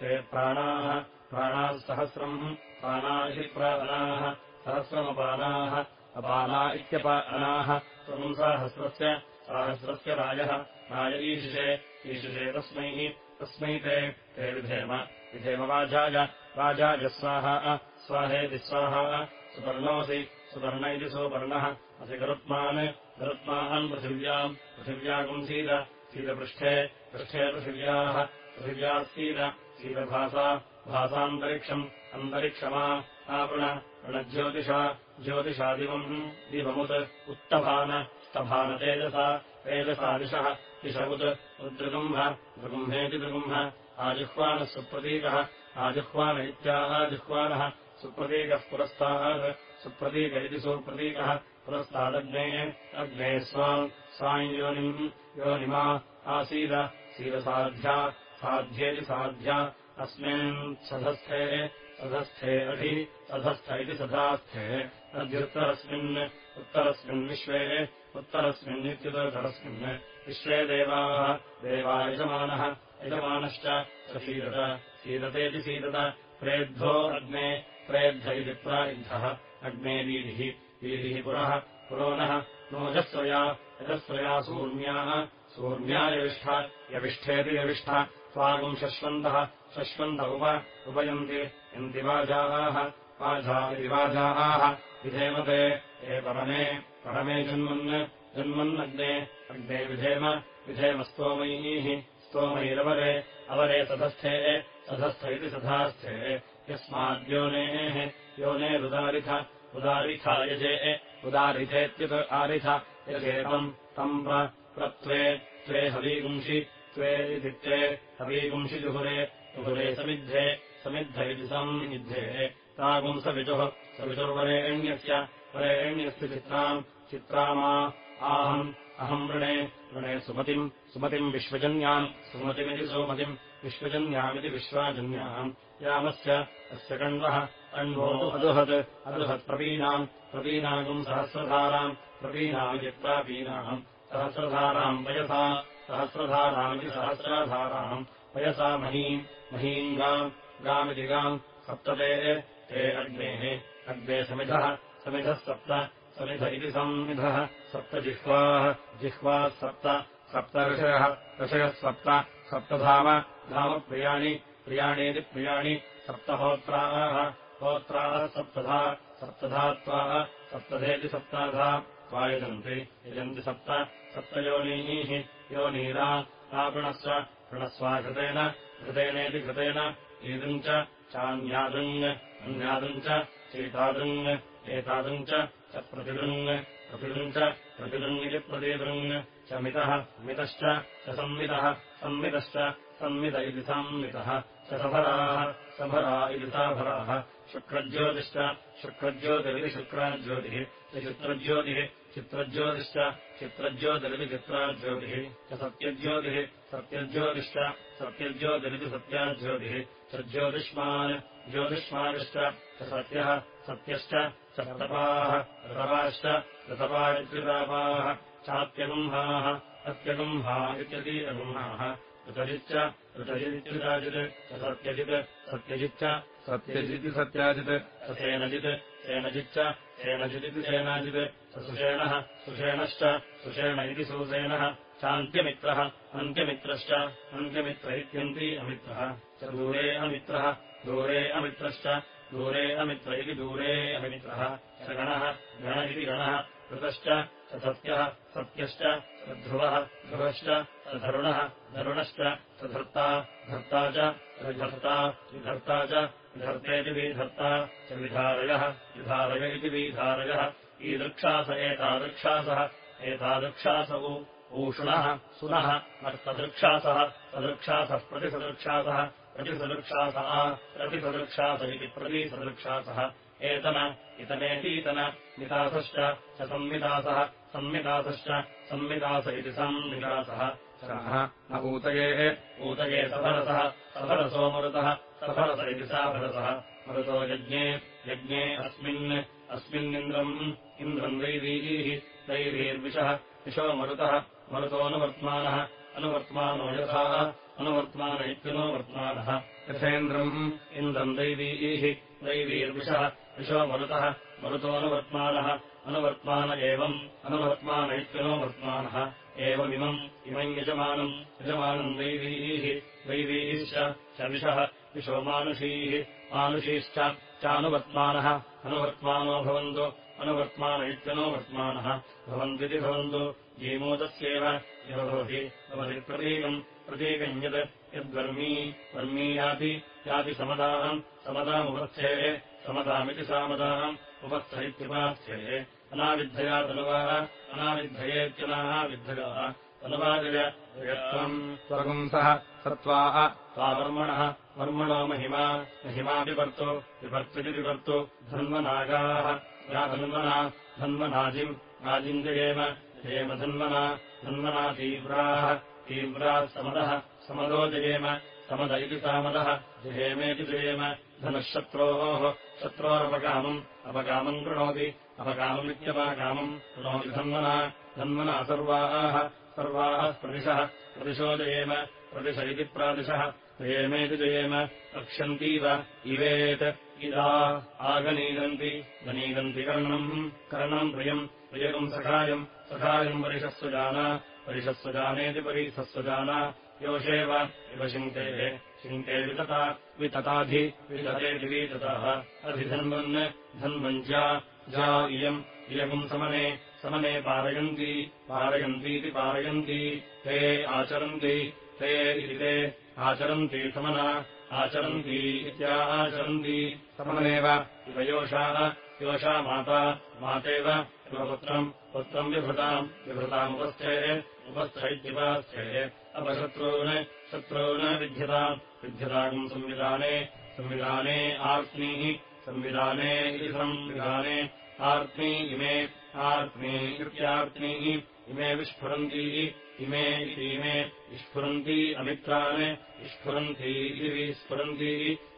ते प्राणाः प्राणाः सहस्रम् प्राणा इति प्राणाः सहस्रमपानाः अपाना इत्यपानाः त्वम् साहस्रस्य साहस्रस्य राजः राज ईशिषे ईशिषे तस्मै तस्मै ते ते विधेम विधेम वाजाय वाजाय स्वाहा स्वाहेति स्वाहा सुपर्णोऽसि सुपर्ण इति सुपर्णः असि गरुत्मान् पृथिव्याम् पृथिव्यागुम् सीद सीदपृष्ठे पृष्ठे पृथिव्याः पृथिव्याः सीद क्षीरभासा भासान्तरिक्षम् अन्तरिक्षमा आपृण ऋणज्योतिषा ज्योतिषा दिवम् दिवमुत् उत्तभान स्तभानतेजसा तेजसा दिशः दिशवुत् उद्दृगुम्भ दृगुम्भेति दृगुम्भ आजिह्वानः सुप्रतीकः आजिह्वान इत्याहाजिह्वानः सुप्रतीकः पुरस्तात् सुप्रतीक इति सुप्रतीकः पुरस्तादग्ने अग्ने स्वाम् स्वाम् योनिम् योनिमा आसीद सीदसाध्या साध्येति साध्या अस्मिन् सधस्थे सधस्थे अधि सधस्थ इति सधास्थे। अद्युत्तरस्मिन् उत्तरस्मिन् विश्वे उत्तरस्मिन्नित्युतरस्मिन् विश्वे देवाः देवा यजमानः यजमानश्च सीदत सीदतेति सीदत प्रेद्धो अग्ने प्रेद्ध इति प्रायुद्धः अग्ने वीधिः वीधिः पुरः पुरो नः नोजस्वया यजस्वया सूर्म्याः सूर्म्या यविष्ठ यविष्ठेति यविष्ठ त्वागुम् शश्वन्तः शश्वन्त उप उपयन्ति यन्ति वाजाः वाजा इति वाजाः विधेमते हे परमे परमे जन्मन् जन्मन्नग्ने अग्ने विधेम विधेम स्तोमैः स्तोमैरवरे अवरे सधस्थे सधस्थ इति सधास्थे यस्माद्योनेः योनेरुदारिथ उदारिथा यजे उदारिथेत्युत आरिथ यजेतम् तम् प्रत्वे त्वे हवीगुंषि त्वे हवीगुंषि जुहुरे जुहुरे समिद्धे समिद्ध इति संविद्धे तागुंसविजुः सविजुर्वरेण्यस्य वरेण्यस्य चित्राम् चित्रामा आहम् अहम् वृणे वृणे सुमतिम् सुमतिम् विश्वजन्याम् सुमतिमिति सुमतिम् विश्वजन्यामिति विश्वाजन्याम्। यामस्य अस्य कण्वः कण्वो अदुहत् अदुहत्प्रवीणाम् प्रवीणागुम् सहस्रधाराम् प्रवीणामिति प्रावीणाम्। सहस्रधाराम् वयसा सहस्रधारामिति सहस्राधाराम्। वयसा महीम् महीम् गाम् गामिति गाम् सप्तते ते अग्नेः अग्ने समिधः समिधः सप्त समिध इति संविधः सप्तजिह्वाः जिह्वाः सप्त सप्तऋषयः ऋषयः सप्त सप्तधाम धामप्रियाणि प्रियाणीति प्रियाणि सप्तहोत्राः होत्राः सप्तधा सप्तधात्वाः सप्तधेति सप्ताधा त्वा यजन्ति सप्त सप्तयोनीः योनीरा आपृणस्व ऋणस्वाघृतेन घृतेनेति घृतेन ईदम् च चान्यादृङ् अन्यादम् चैतादृङ् एतादृम् च प्रतिदृङ् प्रतिदृम् च प्रतिदृङ्गिति प्रतिदृङ् च मितः मितश्च च संवितः संवितश्च संवित इति संवितः च सभराः सभरा इति साभराः शुक्रज्योतिश्च शुक्रज्योतिरिति शुक्राज्योतिः च चित्रज्योतिः चित्रज्योतिश्च चित्रज्योतिरिति चित्राज्योतिः च सत्यज्योतिः सत्यज्योतिश्च सत्यज्योतिरिति सत्याज्योतिः च ज्योतिष्मान् ज्योतिष्मानिश्च च सत्यः सत्यश्च च रतपाः रतपाश्च रतपा इत्युतापाः चात्यगुम्भाः अत्यगुम्भा इत्यति अगुम्भाः ऋतजिच्च ऋतजिदित्युताजित् च सत्यजित् सत्यजिच्च सत्यजिति सत्याजित् सेनजित् सेनजिच्च सेनजिदिति सेनाजित् स सुषेणः सुषेणश्च सुषेण इति सुसेनः चान्त्यमित्रः अन्त्यमित्रश्च अन्त्यमित्र इत्यन्ति अमित्रः। च दूरे अमित्रः दूरे अमित्रश्च दूरे अमित्र इति दूरे अमित्रः स गणः गण इति गणः ऋतश्च स सत्यः सत्यश्च ध्रुवः ध्रुवश्च धरुणः धरुणश्च स धर्ता च विधर्ता विधर्ता च विधर्तेति विधर्ता च विधारयः विधारय इति विधारयः ईदृक्षास एतादृक्षासः एतादृक्षासौ ऊष्णः सुनः तदृक्षासः तदृक्षासः प्रतिसदृक्षासः प्रतिसदृक्षासः प्रतिसदृक्षास इति प्रतिसदृक्षासः। एतन इतनेतीतन नितासश्च च संवितासः संवितासश्च संवितास इति संवितासः न ऊतयेः ऊतये सफलसः सफलसो मरुतः सफलस इति साफलसः। मरुतो यज्ञे यज्ञे अस्मिन् अस्मिन्निन्द्रम् इन्द्रम् वैरीः वैरीर्विषः विशो मरुतः मरुतोऽनुवर्त्मानः अनुवर्त्मानो यथा अनुवर्त्मान इत्यनुवर्त्मानः। यथेन्द्रम् इन्द्रम् दैवीः दैवीर्विषः विशो मरुतः मरुतोऽनुवर्त्मानः अनुवर्त्मान एवम् अनुवर्त्मान इत्यनुवर्त्मानः। एवमिमम् इमम् यजमानम् यजमानम् दैवीः दैवीश्च च विषः विशो मानुषीः मानुषीश्च चानुवर्त्मानः। अनुवर्त्मानो भवन्तु अनुवर्त्मान इत्यनुवर्त्मानः। भवन्त्विति भवन्तु जीमूतस्येव यव भवति भवति प्रतीकम् प्रतीकम् यत् यद्वर्मी वर्मी याति याति समदाम् समदामुपस्थेः समदामिति सामदाम् उपस्थ इत्युपास्थेः अनाविद्धया तनुवा अनाविद्धयेत्यनाः विद्धयाः तनुवाजयत्वम् त्वगुंसः सत्त्वाः सा वर्मणः वर्मणो महिमा महिमा विवर्तु विभर्तुति विवर्तु। धन्वनागाः या धन्वना धन्वनाजिम् नाजिम् जयेम जयेम धन्वना धन्वना तीव्राः तीव्राः समदः समदो जयेम समद इति सामदः जयेमेति जयेम धनुःशत्रोः शत्रोरपकामम् अपकामम् कृणोति अपकाममित्यपाकामम् कृणोति धन्वना धन्वना सर्वाः सर्वाः प्रदिशः प्रदिशो जयेम प्रदिश इति प्रादिशः जयेमेति जयेम रक्ष्यन्तीव इवेत् इदा आगनीगन्ति गनीगन्ति कर्णम् कर्णम् प्रियम् प्रियकम् सखायम् सखायम् परिषस्वजाना परिषस्वजानेति परिसस्वजाना योषेव इव शिङ्क्तेः शिङ्क्ते वितता वितताधि विततेति वितताः। अधिधन्वन् धन्वन् ज्या जा इयम् इयकम् समने समने पारयन्ति पारयन्तीति पारयन्ति ते आचरन्ति ते इति ते आचरन्ति समना आचरन्ति इत्याचरन्ति सममेव इव योषाः योषा माता मातेव इव पुत्रम् विभृताम् विभृतामुपस्थेः उपस्थ इत्युपास्थेः अपशत्रून् शत्रून् विध्यताम् विध्यताकम् संविधाने संविधाने आर्त्नीः संविधाने इति संविधाने आर्त्नी इमे इत्यार्त्नीः इमे विस्फुरन्तीः इमे इमे विस्फुरन्ती अमित्रान् विस्फुरन्ती इति विस्फुरन्ती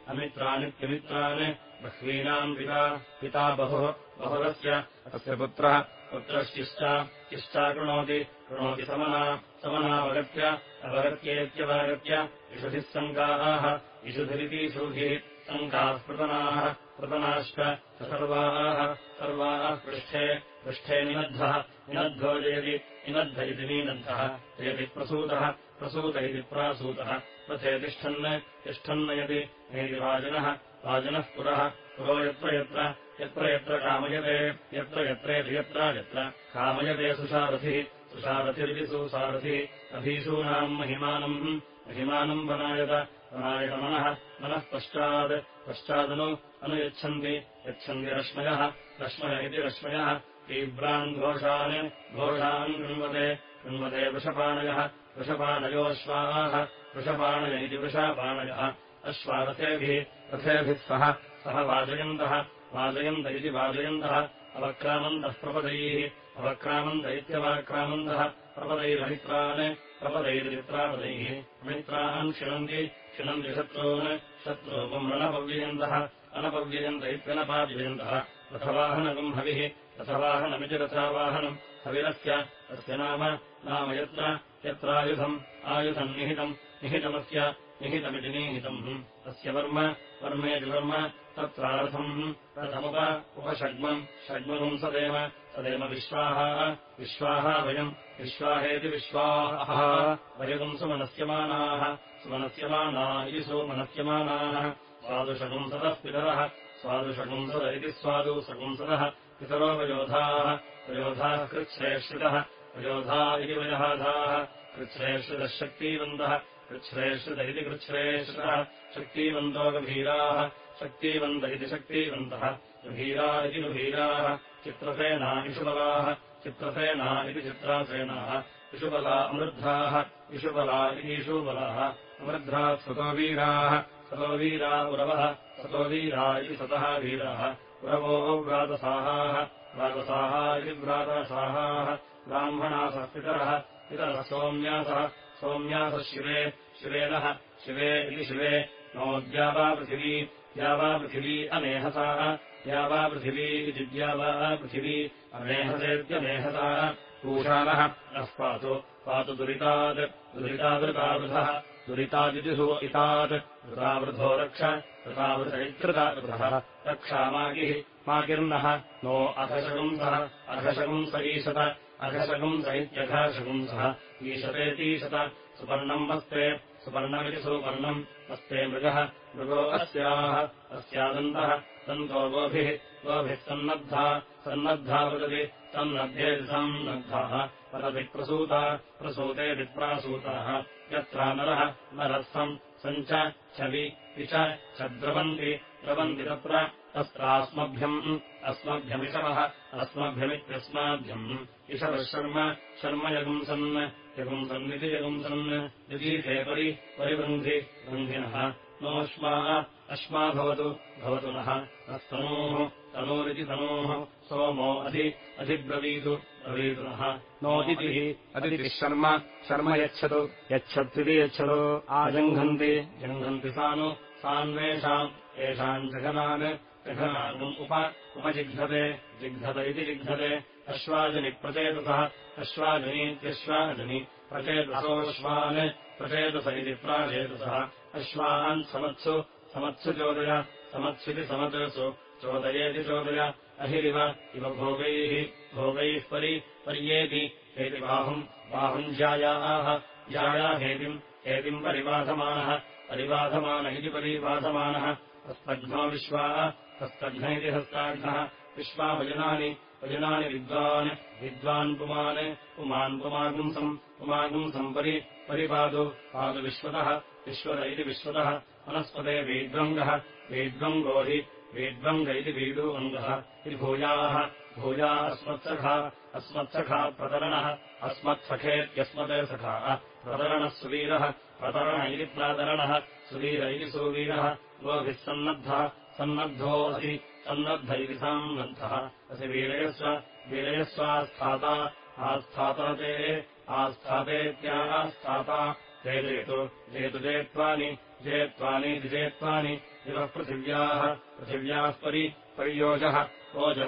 अमित्रानित्यमित्रान् बह्वीनाम् पिता पिता बहुः बहुरस्य अस्य पुत्रः पुत्रश्चिष्टा चिष्टा कृणोति कृणोति समना समनावगत्य अवगत्येत्यवगत्य इषुधिः सङ्गाः इषुधिरितिषुभिः सङ्गाः प्रतनाः प्रतनाश्च सर्वाः सर्वाः पृष्ठे पृष्ठे निनद्धः निनद्धो जयति निनद्ध इति नीनद्धः जयति प्रसूतः प्रसूत इति प्रासूतः रथे तिष्ठन् तिष्ठन्नयति नेति वाजनः वाजनः पुरः पुरो यत्र यत्र यत्र यत्र कामयते यत्र यत्रेति यत्र यत्र कामयते सुसारथिः सुसारथिरिति सुसारथिः अभीषूनाम् महिमानम् महिमानम् वनायत वनायत मनः मनः पश्चात् पश्चादनु अनुयच्छन्ति यच्छन्ति रश्मयः रश्मय इति रश्मयः तीव्रान् घोषान् घोषान् कृण्वते कृण्वते वृषपाणयः वृषपाणयोऽश्वाः वृषपाणय इति वृषापाणयः अश्वारथेभिः रथेभिः सह सह वाजयन्तः वाजयन्त इति वाजयन्तः अवक्रामन्तः प्रपदैः अवक्रामन्त इत्यवाक्रामन्तः प्रपदैरमित्रान् प्रपदैर्मित्रापदैः अमित्रान् क्षिणन्ति क्षिणन्ति शत्रून् शत्रूपम् रणपव्ययन्तः अनपव्ययन्त इत्यनपाव्ययन्तः रथवाहनकम् हविः रथवाहनमिति रथावाहनम् हविरस्य तस्य नाम नाम यत्र यत्रायुधम् आयुधम् निहितम् निहितमस्य निहितमिति निहितम्। तस्य वर्म वर्मेति वर्म तत्रार्थम् रथमुप उपषड्मम् षड्मम् सदेव सदेव विश्वाः विश्वाः वयम् विश्वाहेति विश्वाः। वयगम् सुमनस्यमानाः सुमनस्यमाना इति सुमनस्यमानाः। स्वादुषकुंसदः पितरः स्वादुषकुंसद इति स्वादु सकुंसदः पितरो वयोधाः वयोधाः कृच्छ्रेश्रितः वयोधा इति वयहाधाः। कृच्छ्रेश्रितः शक्तिवन्तः कृच्छ्रेश्रित इति कृच्छ्रेश्रितः शक्तिवन्तो गभीराः शक्तिवन्त इति शक्तिवन्तः गभीरा इति गभीराः चित्रसेना इषुबलाः चित्रसेना इति चित्रासेनाः इषुबला अमृद्धाः इषुबला इति इषुबलाः अमृद्धाः सतो वीराः सतो वीरा उरवः सतो वीरा इति सतः वीराः उरवो व्रातसाहाः व्रातसाः इति व्रातसाहाः ब्राह्मणासः पितरः पितरः सोम्यासः सोम्यासः शिवे शिवेनः शिवे इति शिवे। नोद्यावा पृथिवी द्यावा पृथिवी अमेहसाः द्यावा पृथिवी इति द्यावा पृथिवी अमेहसेत्यमेहसा पूषाणः नः पातु दुरितात् दुरितादृतावृथः दुरितादिति सु इतात् ऋतावृधो रक्ष ऋतावृतैकृतावृतः रक्षामागिः मागिर्नः नो अघशकुंसः अर्हशकुंस ईशत अघशकुंस इत्यघशकुंसः ईशतेतीशत सुपर्णम् वस्ते। सुपर्णमिति सुपर्णम् अस्ते मृगः। मृगो अस्याः। अस्यादन्तः। दन्तो गोभिः। गोभिः सन्नद्धा। सन्नद्धा वदति। सन्नद्ध्येति सन्नद्धाः। वदति प्रसूता। प्रसूते विप्रासूताः। यत्रा नरः। नरः सम् सञ्च। छवि। विच च द्रवन्ति द्रवन्ति तत्र तत्रास्मभ्यम् अस्मभ्यमिषवः अस्मभ्यमित्यस्माभ्यम्। इषवः शर्म शर्म यगुंसन् यगुंसन्निति यगुंसन्। यदीते परि परिवृन्धि वृन्धिनः नोऽश्मा अश्मा भवतु भवतु नः। तस्तनोः तनोरिति तनोः। सोमो अधि अधिब्रवीतु ब्रवीतु नः। नोदितिः अदितिः शर्म शर्म यच्छतु यच्छत्विति यच्छतो। आजङ्घन्ति। जङ्घन्ति सानु सान्वेषाम् येषाम् जघनान् उप उपजिघ्नते जिघ्नत इति जिघ्नते। अश्वाजनि प्रचेतसः। अश्वाजनीत्यश्वाजनि प्रचेतसोऽश्वान् प्रचेतस इति प्राचेतसः। अश्वान् समत्सु समत्सु चोदय। समत्सिति समत्सु चोदयेति चोदय। अहिरिव इव भोगैः। भोगैः परि पर्येति। हेति बाहुम् बाहुम् ज्यायाः ज्याया हेतिम् हेतिम् परिबाधमानः। परिबाधमान इति परिबाधमानः। हस्तघ्नो विश्वाः हस्तघ्न इति हस्ताघ्नः विश्वा भजनानि भजनानि विद्वान् विद्वान् पुमान् पुमान् पुमागुंसम् परि परिपादु पादु विश्वतः विश्वत इति विश्वतः वनस्पते वेद्वङ्गः वेद्वङ्गो हि वेद्वङ्ग इति वेदोऽङ्गः इति भूयाः भूया अस्मत्सखा अस्मत्सखा प्रतरणः अस्मत्सखेत्यस्मते सखाः प्रतरणः सुवीरः प्रतरण इति प्रातरणः सुवीर सुवीरः गोभिः सन्नद्धः सन्नद्धो असि सन्नद्ध इति सान्नद्धः असि वीरयस्व वीरयस्वास्थाता आस्थाता ते आस्थातेत्यास्थाता ते जेतु जेतु जेत्वानि जेत्वानीति जेत्वानि इवः पृथिव्याः। पृथिव्याः परि पर्योजः ओज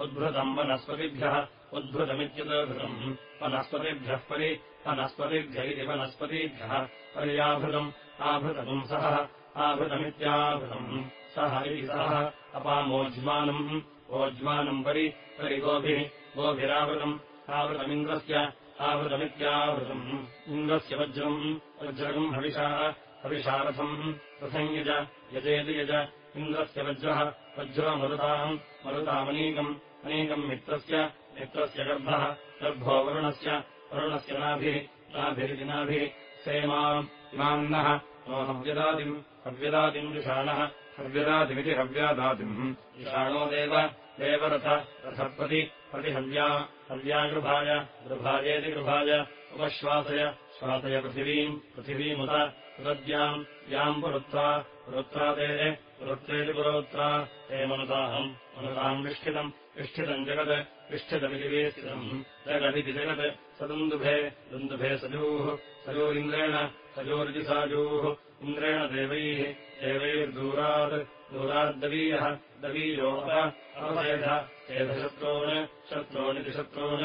उद्भृतम् वनस्पतिभ्यः। उद्भृतमित्युदभृतम् वनस्पतिभ्यः परि वनस्पतिभ्य इति वनस्पतिभ्यः। पर्याभृतम् आभृतपुम् सः आभृतमित्याभृतम् सः इति सः अपामोज्मानम् ओज्मानम् परि परिगोभिः गोभिरावृतम्। आवृतमिन्द्रस्य आवृतमित्यावृतम्। इन्द्रस्य वज्रम् वज्रकम् हविषा हविषारथम्। रथम् यज यजेति यज इन्द्रस्य वज्रः वज्रो मरुताम्। मरुतामनीकम् अनीकम् मित्रस्य मित्रस्य गर्भः। गर्भो वरुणस्य वरुणस्य नाभिः नाभिरिति नाभिः। सेमाम् इमान्नः नो हव्यदादिम् हव्यदादिम् विषाणः हव्यदादिमिति हव्यादादिम् विषाणो देव देवरथ रथप्रति प्रतिहव्या हव्यागृभाय गृभायेति गृभाय उपश्वासय श्वासय पृथिवीम् पृथिवीमुत उदद्याम् याम् पुरुत्रा पुरुत्रा ते पुरुत्रेति पुरोत्रा ते मनुताम् विष्ठितम् विष्ठितम् जगत् विष्ठितमिति वेष्टितम् जगदिति जगत् स दुन्दुभे सजूः सजोरिन्द्रेण सजोरिति साजूः इन्द्रेण देवैः देवैर्दूरात् दूराद्दवीयः दवीयोः अवसेध चेधशत्रून् शत्रूनिति शत्रून्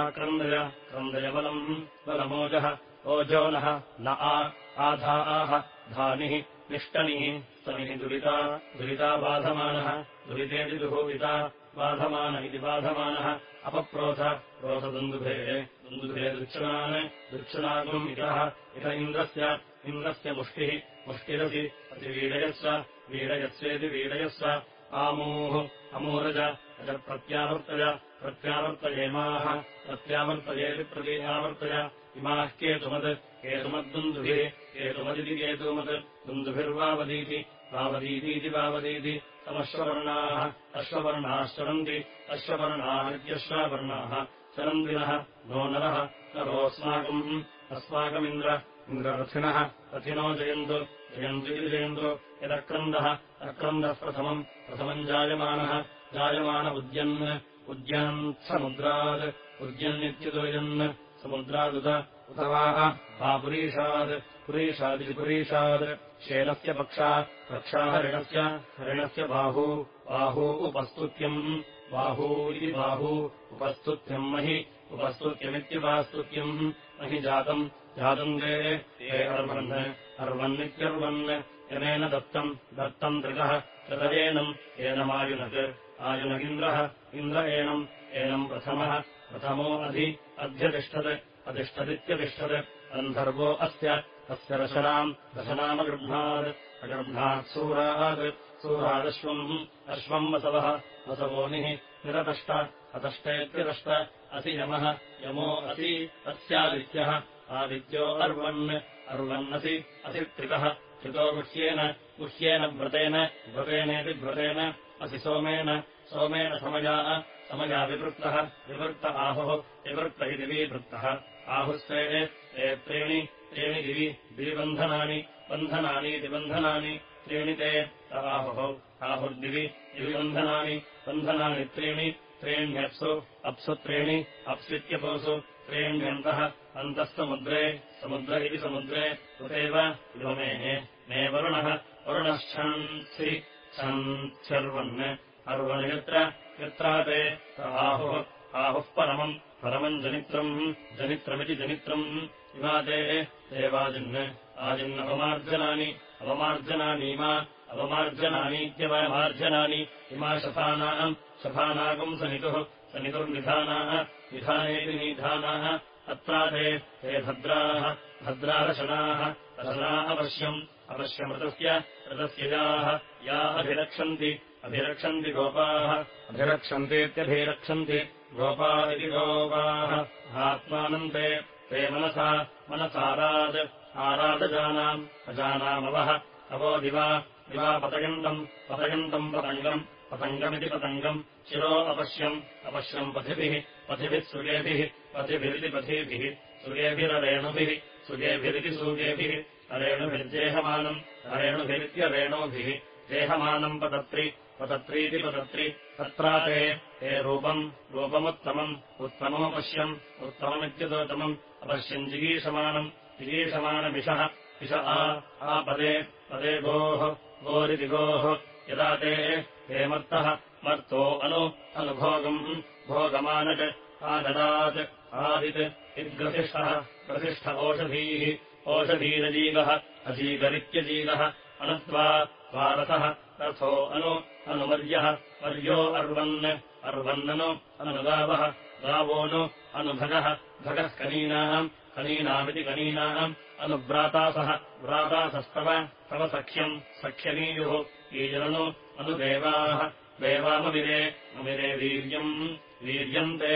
आक्रन्दय क्रन्दयबलम् बलमोजः ओजो नः न आधा आह धानिः निष्टनिः स्तनिः दुरिता दुरिता बाधमानः दुरितेति दुभूविता बाधमान इति बाधमानः अपप्रोथ प्रोथदुन्दुभे दुन्दुभे दृक्षणान् दृक्षणागुम् इतः इत इन्द्रस्य इन्द्रस्य मुष्टिः मुष्टिरसि अतिवीडयस्व वीडयस्वेति वीडयस्व आमूः अमूरज अजप्रत्यावर्तय प्रत्यावर्तयेमाः प्रत्यावर्तयेति प्रतीयावर्तय इमाः केतुमत् केतुमद्दुन्दुभिः केतुमदिति केतुमत् दुन्दुभिर्वावदीति वावदीतीति वावदीति समश्ववर्णाः अश्ववर्णाः शरन्ति अश्ववर्णानित्यश्वावर्णाः शरन्दिनः नो नरः नरोऽस्माकम् अस्माकमिन्द्र इन्द्ररथिनः रथिनो जयन्तु जयन्तु जयन्तु यदक्रन्दः अक्रन्दः प्रथमम् प्रथमम् जायमानः जायमान उद्यन् उद्यन् समुद्रात् उद्यन्नित्युदयन् समुद्रादुत उत वा पुरीषात् पुरीषादिति पुरीषात् शेनस्य पक्षा पक्षा हरिणस्य बाहू बाहू उपस्तुत्यम् बाहू इति बाहू उपस्तुत्यम् महि उपस्तुत्यमित्युपास्तुत्यम् महि जातम् जातम् ते ये अर्वन् अर्वन्नित्यर्वन् यमेन दत्तम् दत्तम् दृगः तदयेनम् एनमायुनक् आयुनगिन्द्रः इन्द्र एनम् एनम् प्रथमः प्रथमो अधि अध्यतिष्ठत् अतिष्ठदित्यतिष्ठत् अन्धर्वो अस्य तस्य रशनाम् रशनामगृह्णात् अगर्भ्णात् सूरात् सूरादश्वम् अश्वम् वसवः वसवोनिः निरतष्ट अतष्टेत्यदष्ट असि यमः यमो असि अस्यादित्यः आदित्यो अर्वन् अर्वन्नसि असि त्रितः त्रितो गुह्येन गुह्येन व्रतेन व्रतेनेति व्रतेन असि सोमेन सोमेन समयाः समया विवृत्तः आहुः विवृत्त इति विवृत्तः। आहुस्ते ते त्रीणि त्रीणि दिवि दिविबन्धनानि बन्धनानि त्रीणि ते आहुः। आहुर्दिवि दिविबन्धनानि बन्धनानि त्रीणि त्रीण्यप्सु अप्सु त्रीणि अप्सित्यपोसु त्रीण्यन्तः अन्तः समुद्रे समुद्र इति समुद्रे तदेव इदमेः मे वरुणः वरुणश्छन्सि छन्त्यर्वन् अर्वन् यत्र ते? आहुः आहुः परमम् परमम् जनित्रम् जनित्रमिति जनित्रम्। इमाते देवाजिन् आजिन्नवमार्जनानि अवमार्जनानीमा अवमार्जनानीत्यवमार्जनानि इमा शफानाम् शफानाकम् सनितुः सनितुर्निधानाः निधानेति निधानाः। अत्रा ते? ते भद्राः भद्रारशनाः रशना अवश्यम्। अवश्यमृतस्य ऋतस्य याः या अभिरक्षन्ति अभिरक्षन्ति गोपाः। अभिरक्षन्तीत्यभिरक्षन्ति गोपा इति गोपाः। आत्मानन्ते ते मनसा मनसारात् आरादजानाम् अजानामवः। अवो दिवा दिवा पतयन्तम् पतयन्तम् पतङ्गम् पतङ्गमिति पतङ्गम् शिरो अपश्यम् अपश्यम् पथिभिः पथिभिः सुगेभिः पथिभिरिति पथिभिः सुगेभिररेणुभिः सुगेभिरिति सूगेभिः अरेणुभिर्जेहमानम् अरेणुभिरित्यरेणुभिः जेहमानम् पतत्रि पतत्रीति पतत्रि तत्रा ते ते रूपम् रूपमुत्तमम् उत्तममपश्यम् उत्तममित्युदोत्तमम् अपश्यम् जिगीषमानम् जिगीषमानमिषः इष आ पदे गोः गोरिति गोः। यदा ते ते मर्तः मर्तो अनु अनुभोगम् भोगमानट् आददात् आदित् इद्ग्रसिष्ठः प्रसिष्ठ ओषधीः ओषधीरजीवः अजीगरित्यजीवः अनुत्वा त्वारथः रथो अनु अनुमर्यः वर्यो अर्वन्। अर्वन्ननु अनुगावः गावोऽनु अनुभगः भगः कनीनाम् कनीनामिति कनीनाम् अनुव्रातासः व्रातासस्तव तव सख्यम् सख्यनीयुः ईजनु अनुदेवाः। देवामविरे अमिरे वीर्यम् वीर्यन्ते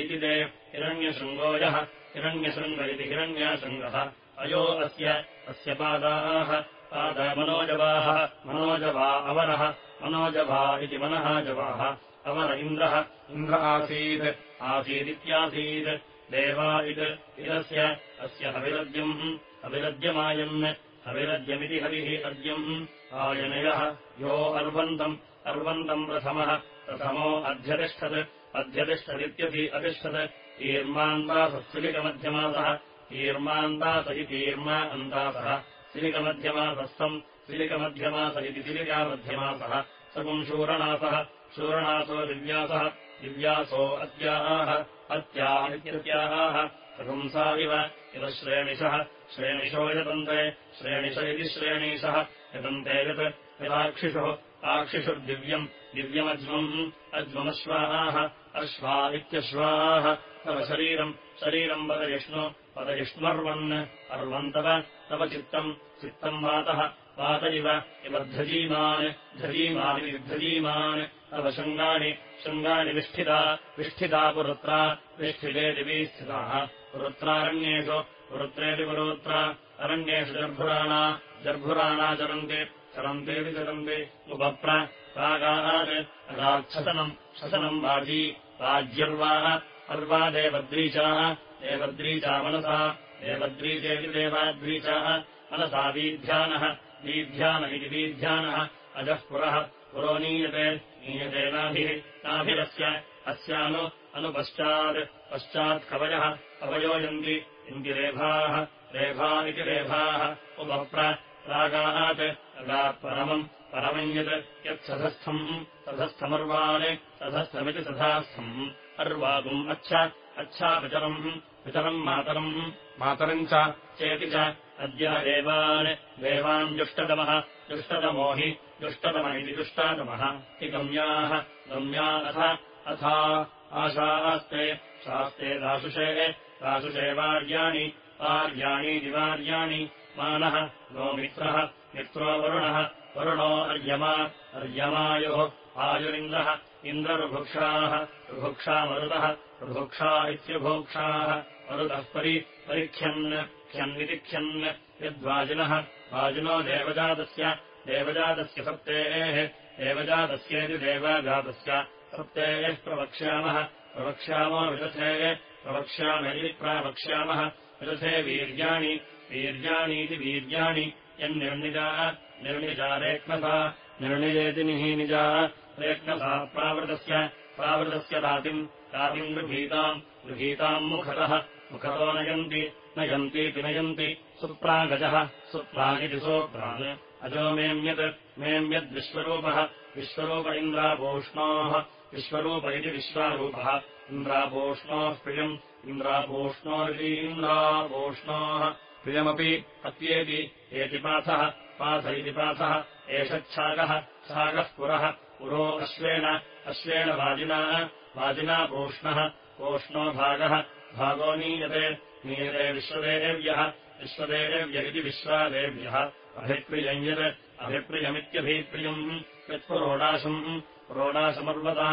इति ते हिरण्यशृङ्गोयः हिरण्यशृङ्ग इति हिरण्यशृङ्गः। अयो अस्य अस्य पादाः पादमनोजवाः मनोजवा। अवरः। मनोजभा इति मनः जवाः। अवर इन्द्रः। इन्द्र आसीत्। आसीदित्यासीत्। देवा इत् इदस्य। अस्य हविरद्यम् हविरद्यमायन् हविरद्यमिति हविः अद्यम् आयनयः। यो अर्वन्तम्। अर्वन्तम् प्रथमः। प्रथमो अध्यतिष्ठत्। अध्यतिष्ठदित्यपि अतिष्ठत्। ईर्मान्तासस्त्रिलिकमध्यमासः ईर्मान्तास इतीर्मा अन्तासः सिलिकमध्यमासस्तम् सिलिकमध्यमास इति सिलिकामध्यमासः सकुम् शूरणासः शूरणासो दिव्यासः दिव्यासो अत्याः अत्या इव इव श्रेणिशः यतन्ते श्रेणिश इति श्रेणीशः यतन्ते यत् यदाक्षिषुः आक्षिषुर्दिव्यम् दिव्यमज्मम् अज्ममश्वाः अश्वा इत्यश्वाः तव शरीरम् शरीरम् पदयिष्णु पदयिष्ण्वर्वन् अर्वन्तव तव चित्तम् चित्तम् वातः वात इव इव ध्यजीमान् ध्यजीमानिविद्धजीमान् तव शृङ्गाणि विष्ठिता विष्ठिता पुरुत्रा विष्ठिते दिवी स्थिताः। पुरुत्रारण्येषु पुरुत्रेति पुरोत्रा अरण्येषु जर्भुराणा जर्भुराणा चरन्ति चरन्तेति चरन्ति। उपप्र प्रागात् अगाच्छसनम् शसनम् वाजी वाज्यर्वाः अर्वा देवद्रीचाः देवद्रीचा मनसा देवाद्रीचाः मनसा वीध्यानः वीध्यान इति वीध्यानः। अजः पुरः पुरो नीयते नीयते नाभिः नाभिरस्य। अस्यानु अनुपश्चात् पश्चात् कवयः कवयोजन्ति इन्ति रेभाः रेभा इति रेभाः। उपप्र अगात् परमम् परमम् यत् यत्सधस्थम् तधस्थमर्वान् तधस्थमिति तथास्थम् अर्वागुम् अच्छ अच्छापितरम् पितरम् मातरम्। मातरम् च। चेति च अद्य देवान् देवान् जुष्टतमः जुष्टतमो हि दुष्टतम इति दुष्टातमः। हि गम्याः गम्या अथ अथा आशास्ते शास्ते दाशुषे दाशुषे वार्याणि वार्याणि दिवार्याणि मानः नो मित्रः मित्रो वरुणः वरुणो अर्यमा अर्यमायुः आयुरिन्द्रः इन्द्ररुभुक्षाः रुभुक्षामरुतः रुभुक्षा इत्युभुक्षाः मरुतः परि परिख्यन् ख्यन्वितिख्यन् यद्वाजिनः। वाजिनो देवजातस्य। देवजातस्य सप्तेः। देवजातस्येति देवजातस्य सप्तेः प्रवक्ष्यामः। प्रवक्ष्यामो विदथे प्रवक्ष्यामि प्रावक्ष्यामः। विदथे वीर्याणि। वीर्याणीति वीर्याणि। यन्निर्णिजा। निर्णिजा रेक्मसा। निर्णिजेति निहीनिजा। रेक्मसा प्रावृतस्य। प्रावृतस्य रातिम् रातिम् गृहीताम् गृहीताम् मुखतः। मुखतो नयन्ति। नयन्तीति नयन्ति। सुप्रागजः। सोप्राग् अजो मेम्यत्। मेम्यद्विश्वरूपः विश्वरूप। इन्द्रापूष्णोः। विश्वरूप इति विश्वारूपः। इन्द्रापूष्णोः प्रियम्। इन्द्रापूष्णोरिति इन्द्रापूष्णोः। प्रियमपि अत्येति एति पाथः। पाथ इति पाथः। एषच्छाकः छाकः पुरः। पुरो अश्वेन। अश्वेन वाजिना वाजिना पूष्णः पूष्णो भागः भागो नीयते नीयते विश्वदेव्यः विश्वदेव्य इति विश्वादेव्यः। अभिप्रियम् यत् अभिप्रियमित्यभिप्रियम् यत्पुरोडाशम् रोडाशमर्वता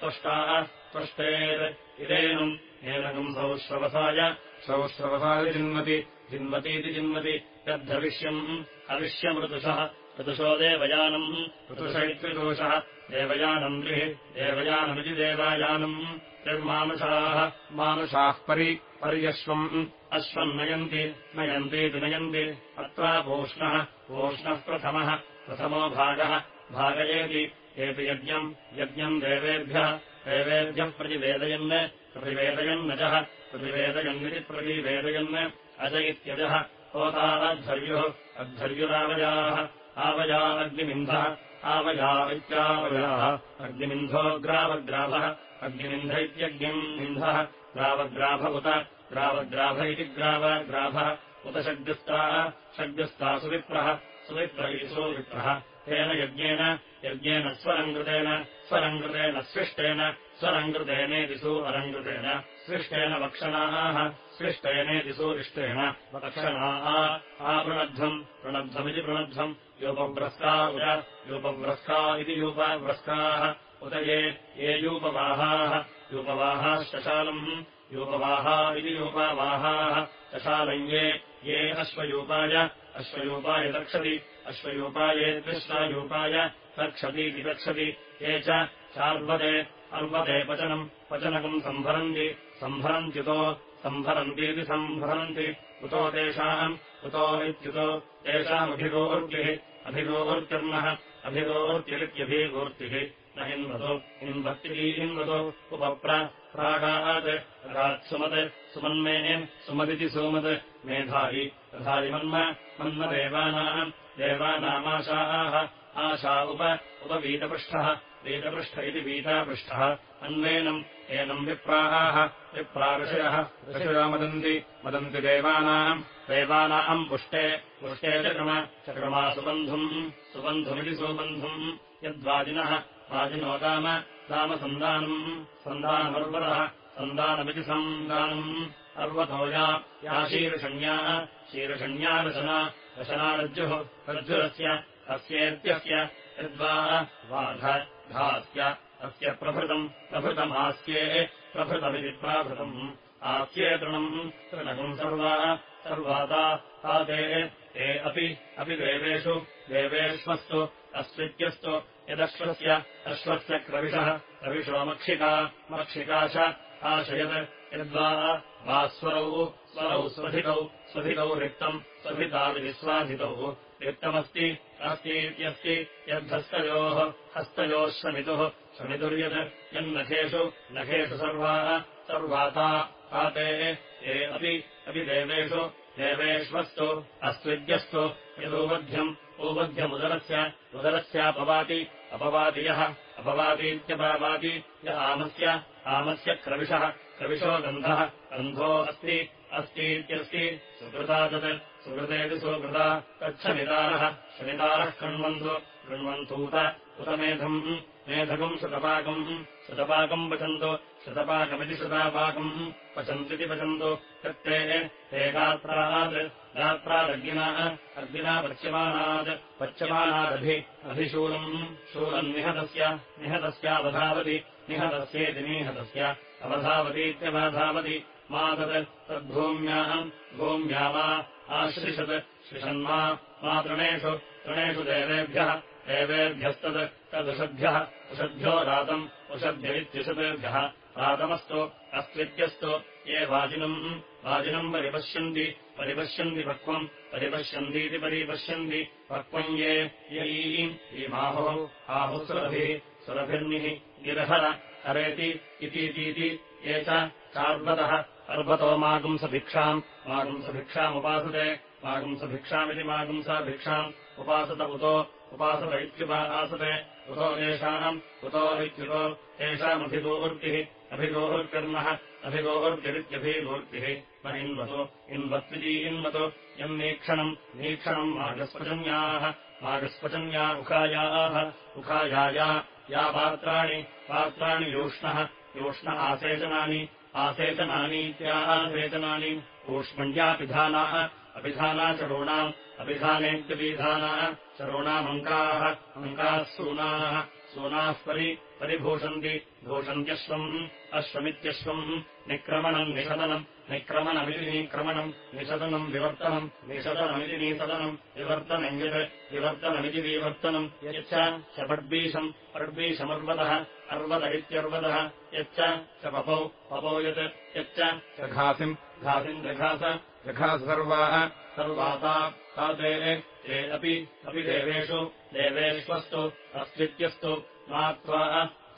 त्वष्टाः त्वष्टेत्। इदेनुम् एनकम् सौश्रवसाय सौश्रवसाय जिन्वति जिन्वतीति जिन्वति यद्धविष्यम् अविष्यमृतुषः ऋतुषो देवयानम् ऋतुष इत्युषः देवयानम् गृः देवयानमिति देवायानम्। निर्मानुषाः मानुषाः परि। पर्यश्वम्। अश्वम् नयन्ति नयन्तीति नयन्ति। अत्रापूष्णः पूष्णः। प्रथमः। प्रथमो भागः। भागयेति एति। यज्ञम्। यज्ञम् देवेभ्यः। देवेभ्यः प्रतिवेदयन्। प्रतिवेदयन्नजः प्रतिवेदयन्निति प्रतिवेदयन् अज इत्यजः। होताध्वर्युः अध्वर्युरावयाः आवया अग्निमिन्धः आवया इत्यावयाः अग्निमिन्धोग्रावग्राभः अग्निमिन्ध इत्यग्निम् इन्धः ग्रावग्राभ उत ग्रावग्राभ इति ग्रावग्राभः। उत षड्युस्ताः षड्युस्ता सुविप्रः सुविप्र इति सुविप्रः। तेन यज्ञेन यज्ञेन स्वरङ्कृतेन स्वरङ्कृतेन स्विष्टेन स्वरङ्कृतेनेति सुअरङ्कृतेन स्विष्टेन वक्षणाः स्विष्टेनेति सुरिष्टेन वक्षणाः आपृणध्वम् प्रणध्वमिति प्रणध्वम् यूपव्रस्का उत यूपव्रस्का इति यूपव्रस्काः उत ये ये यूपवाहाः यूपवाहाः शशालम् यूपवाहा इति यूपवाहाः शशालम् ये ये अश्वयूपाय रक्षति अश्वयूपाये कृष्णायूपाय रक्षतीति रक्षति ये च चार्वते अर्वते पचनम् पचनकम् सम्भरन्ति सम्भरन्त्युतो सम्भरन्तीति सम्भरन्ति उतो तेषाम् उतो इत्युतो तेषामभिगोर्तिः अभिगोर्तिर्नः अभिगोर्तिरित्यभिगोर्तिः न हिन्वतो हिन्वतो उपप्र प्रागात् रात्सुमत् सुमन्मे सुमदिति सुमत् मेधायि तथायि मन्म मन्मदेवानाम् देवानामाशाः आशा उप उपवीतपृष्ठः वीतपृष्ठ इति वीतापृष्ठः अन्वेनम् एनम् विप्राः। विप्राऋषयः। ऋषयो मदन्ति मदन्ति देवानाम्। देवानाम् पुष्टे पुष्टे चक्रम। चक्रमा सुबन्धुम्। सुबन्धुमिति सुबन्धुम्। यद्वाजिनः वाजिनो दाम। दामसन्दानम् सन्दानमर्वतः सन्दानमिति सन्दानम् अर्वतो या। शीर्षण्या शीर्षण्या रचना। रचनारज्जुः रज्जुरस्य। अस्येत्यस्य यद्वा। वाध धास्य अस्य प्रभृतम् प्रभृतमास्ये प्रभृतमिति प्राभृतम्। आस्ये तृणम् तृणकम् सर्वा सर्वाता ता अपि अपि देवेषु देवेष्वस्तु अस्वित्यस्तु यदश्वस्य अश्वस्य क्रविषः क्रविशो मक्षिका मक्षिका च आशयत् यद्वा वा स्वरौ स्वरौ स्वधितौ स्वधितौ रिक्तम् स्वभितादिविस्वाधितौ रिक्तमस्ति अस्तीत्यस्ति यद्धस्तयोः हस्तयोः श्रमितुः श्रमितुर्यत् यन्नखेषु नखेषु सर्वाः सर्वाता ताते ये अपि अपि देवेषु देवेष्वस्तु अस्त्विद्यस्तु यदौबध्यम् औबध्यमुदरस्य उदरस्यापवाति अपवाति यः अपवातीत्यपवाति य आमस्य आमस्य क्रविशः क्रविशो गन्धः गन्धो अस्ति अस्तीत्यस्ति सुकृता तत् सुकृतेति सुकृता तच्छमितारः शनितारः कृण्वन्तु। कृण्वन्तूत उत मेधम् मेधकम् शतपाकम् शतपाकम् पचन्तु। शतपाकमिति शतापाकम् पचन्त्विति पचन्तु। तत्ते ते गात्रात् गात्रादग्निना अग्निना पच्यमानात् पच्यमानादभि अभिशूलम्। शूलम् निहतस्य निहतस्यावधावति निहतस्येति निहतस्य अवधावतीत्यवधावति मा तत् तद्भूम्याम् भूम्या वा आश्रिषत् श्रिषन्मा मा तृणेषु तृणेषु देवेभ्यः देवेभ्यस्तत् तदुषद्भ्यः उषद्भ्यो रातम् उषद्भ्यरित्युषतेभ्यः रातमस्तु अस्त्वित्यस्तु ये वाजिनम् वाजिनम् परिपश्यन्ति परिपश्यन्ति पक्वम् परिपश्यन्तीति परिपश्यन्ति पक्वम् ये ययीम् इमाहुः आहुः सुरभिः सुरभिर्निः गिरहर हरेति इतीतीति ये च चार्वतः अर्वतो मागुंसभिक्षाम् मागुंसभिक्षामुपासते। मागुंसभिक्षामिति मागुंसाभिक्षाम्। उपासत उतो उपासत इत्युपासते। उतो येषाम् उतो इत्युतो। तेषामभिगोवृत्तिः अभिगोवृत्कर्मः अभिगोवृत्तिरित्यभिगोवृत्तिः न इन्वतो इन्वत्विती इन्वतो। यम् नीक्षणम् मागस्पचन्याः। मागस्पचन्या उखायाः। उखायाया या पात्राणि। पात्राणि योष्णः योष्ण आसेचनानि आसेचनानीत्यासेचनानि ऊष्मण्यापिधानाः अपिधाना चरोणाम् अपिधानेत्यभिधानाः चरोणामङ्काः अङ्काः सूनाः सूनाः परि परिभूषन्ति भूषन्त्यश्वम् अश्वमित्यश्वम् निक्रमणम् निषदनम् निक्रमणमिति निक्रमणम् निषदनम् विवर्तनम् निषदनमिति निसदनम् विवर्तनम् यत् विवर्तनमिति विवर्तनम् यच्च शपड्बीषम् पड्बीषमर्वतः अर्वत इत्यर्वतः यच्च च पपौ पपौ यत् यच्च घासिम् घासिम् जघास जघास सर्वाः सर्वाता ता ते अपि अपि देवेषु देवेष्वस्तु अस्त्वित्यस्तु मा त्वा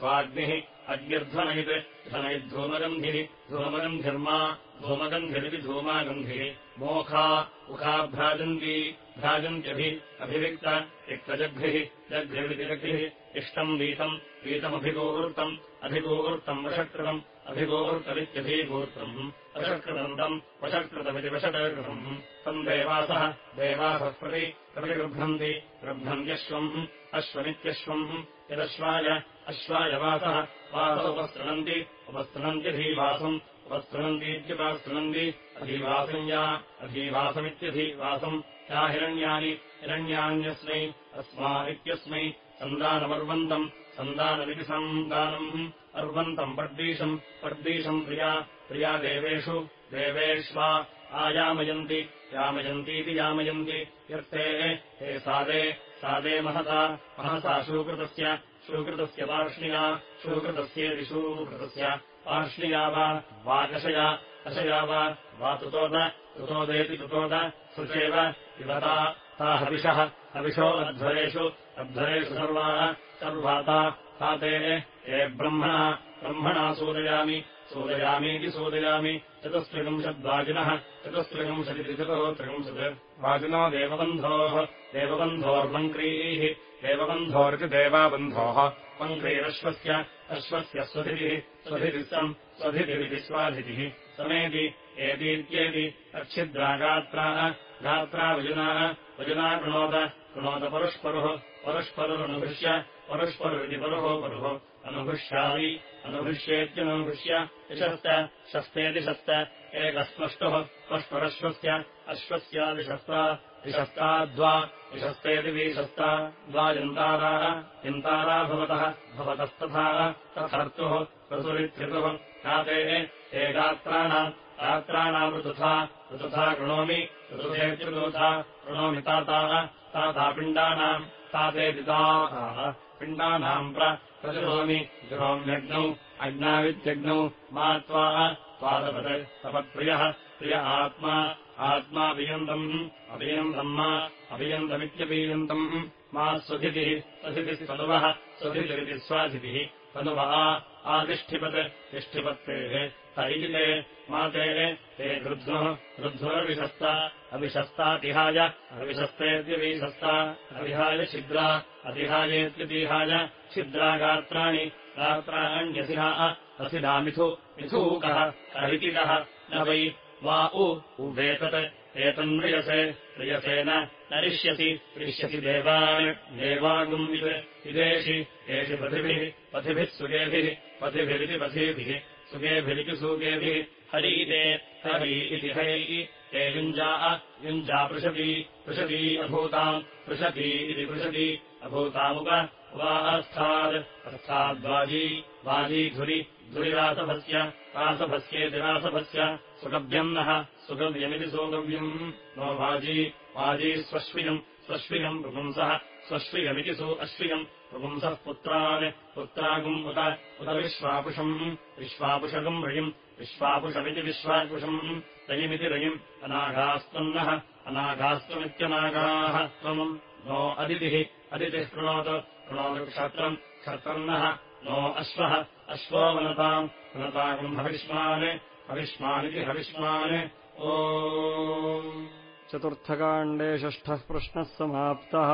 त्वाग्निः अग्निर्ध्वनयित् ध्वनयिद्धूमगन्धिः धूमगन्धिर्मा धूमगन्धिरिति धूमागन्धिः मोखा उखाभ्राजन्ती भ्राजन्त्यभि अभिविक्त रिक्तजग्भिः जग्भिरिति जग्भिः इष्टम् वीतम् वीतमभिगोवृत्तम् अभिगोवृत्तम् वषकृतम् अभिगोवृत्तमित्यभिगोवृत्तम् वषकृतन्तम् वषकृतमिति वषटकृतम् तम् देवासः देवासः प्रति प्रतिगृह्णन्ति गृह्णन्त्यश्वम् अश्वमित्यश्वम् यदश्वाय अश्वाय वासः वासोपस्तृणन्ति उपस्तृणन्त्यधीवासम् उपस्तृणन्तीत्युपस्तृणन्ति अधीवासम् या अधीवासमित्यधीवासम्। या हिरण्यानि हिरण्यान्यस्मै अस्मा इत्यस्मै सन्दानमर्वन्तम् सन्दानमिति सन्दानम् अर्वन्तम् पर्दीशम् पर्दीशम् प्रिया प्रिया देवेषु देवेष्वा आयामयन्ति यामयन्तीति यामयन्ति यत्ते हे सादे सादे महसा महसा शूकृतस्य शूकृतस्य पार्ष्णिया शूकृतस्येति शूकृतस्य पार्ष्णिया वा वाकषया कषया वा वा तुतोद तुतोदेति तुतोद सुचेव विवता ता हविषः हविषो अध्वरेषु अध्वरेषु सर्वाः सर्वाता ता ते हे ब्रह्मणा ब्रह्मणा सूदयामि सूदयामीति सूदयामि चतुस्त्रिविंशद्वाजिनः चतुस्त्रिविंशतिति चतुस्त्रिविंशत् वाजिनो देवबन्धोः देवबन्धोर्मङ्क्रीः देवबन्धोरिति देवाबन्धोः। मङ्क्रीरश्वस्य अश्वस्य स्वधितिः स्वधितिः सम् स्वधितिरिति स्वाधितिः। समेति एतीत्येति अच्छिद्रा गात्रा वजुनाः वजुना कृणोत कृणोत परुष्परुः परुष्परुरनुभृश्य परुष्परुरिति परुः परुः अनुभृष्यावि अनुभृष्येत्यनुभृश्य यशस्त शस्तेति शस्त एकस्पष्टुः स्पष्टुरश्वस्य अश्वस्यादिशस्ता विशस्ता द्वा विशस्तेति विशस्ता द्वाजन्ताराः यन्तारा भवतः भवतस्तथा तथर्तुः ऋतुरित्यतुः काते हे गात्राणाम् गात्राणाम् ऋतुथा कृणोमि ऋतुधेत्युता कृणोमि ताताः ताता पिण्डानाम् ताते दिताः पिण्डानाम् प्रजुहोमि जुहोम्यग्नौ अग्नावित्यग्नौ मा त्वा त्वादपत् तपत्प्रियः प्रिय आत्मा आत्माभियन्तम् अभियन्तम् मा अभियन्तमित्यभियन्तम्। मा स्वधितिः स्वधितिः तनुवः स्वधितिरिति स्वाधितिः तनुवः आतिष्ठिपत् तिष्ठिपत्तेः तैजिते माते ते गृध्नुः गृध्नुरविशस्ता अविशस्तातिहाय अविशस्तेत्यविशस्ता अविहाय छिद्रा अतिहायेत्यतिहाय छिद्रा गात्राणि गात्राण्यसिहा असिधामिथु मिथूकः करितिकः न वै वा उ उभेतत् एतन्म्रियसे प्रियसेन न रिष्यसि देवान् इदेषि एषि पथिभिः पथिभिः सुगेभिः पथिभिरिति पथिभिः सुगेभिरिति सूगेभिः हरीते हरी इति हरि। ते युञ्जाः युञ्जा पृषती पृषती अभूताम् पृषती इति पृषती। अभूतामुप उपास्थात् अर्थाद्वाजी वाजीधुरि धुरिरासभस्य रासभस्येति रासभस्य सुगभ्यम् नः सुगव्यमिति सौगव्यम् नो वाजी वाजी स्वश्वियम् स्वश्वियम् पुपुंसः स्वश्वियमिति सु अश्वियम् पुपुंसः पुत्रान् पुत्रागुम् उत उत विश्वापुषम् विश्वापुषगम् रयिम् विश्वापुषमिति विश्वापुषम् रयिमिति रयिम् अनाघास्त्वन्नः अनाघास्त्वमित्यनागाः त्वम् नो अदितिः अदितिः कृणोतु कृणोतु क्षत्रम् क्षत्रन्नः नो अश्वः अश्वो वनताम् वनतागम् हविष्मान् हविष्मानिति हविष्मान्। ओ चतुर्थकाण्डे षष्ठः प्रश्नः समाप्तः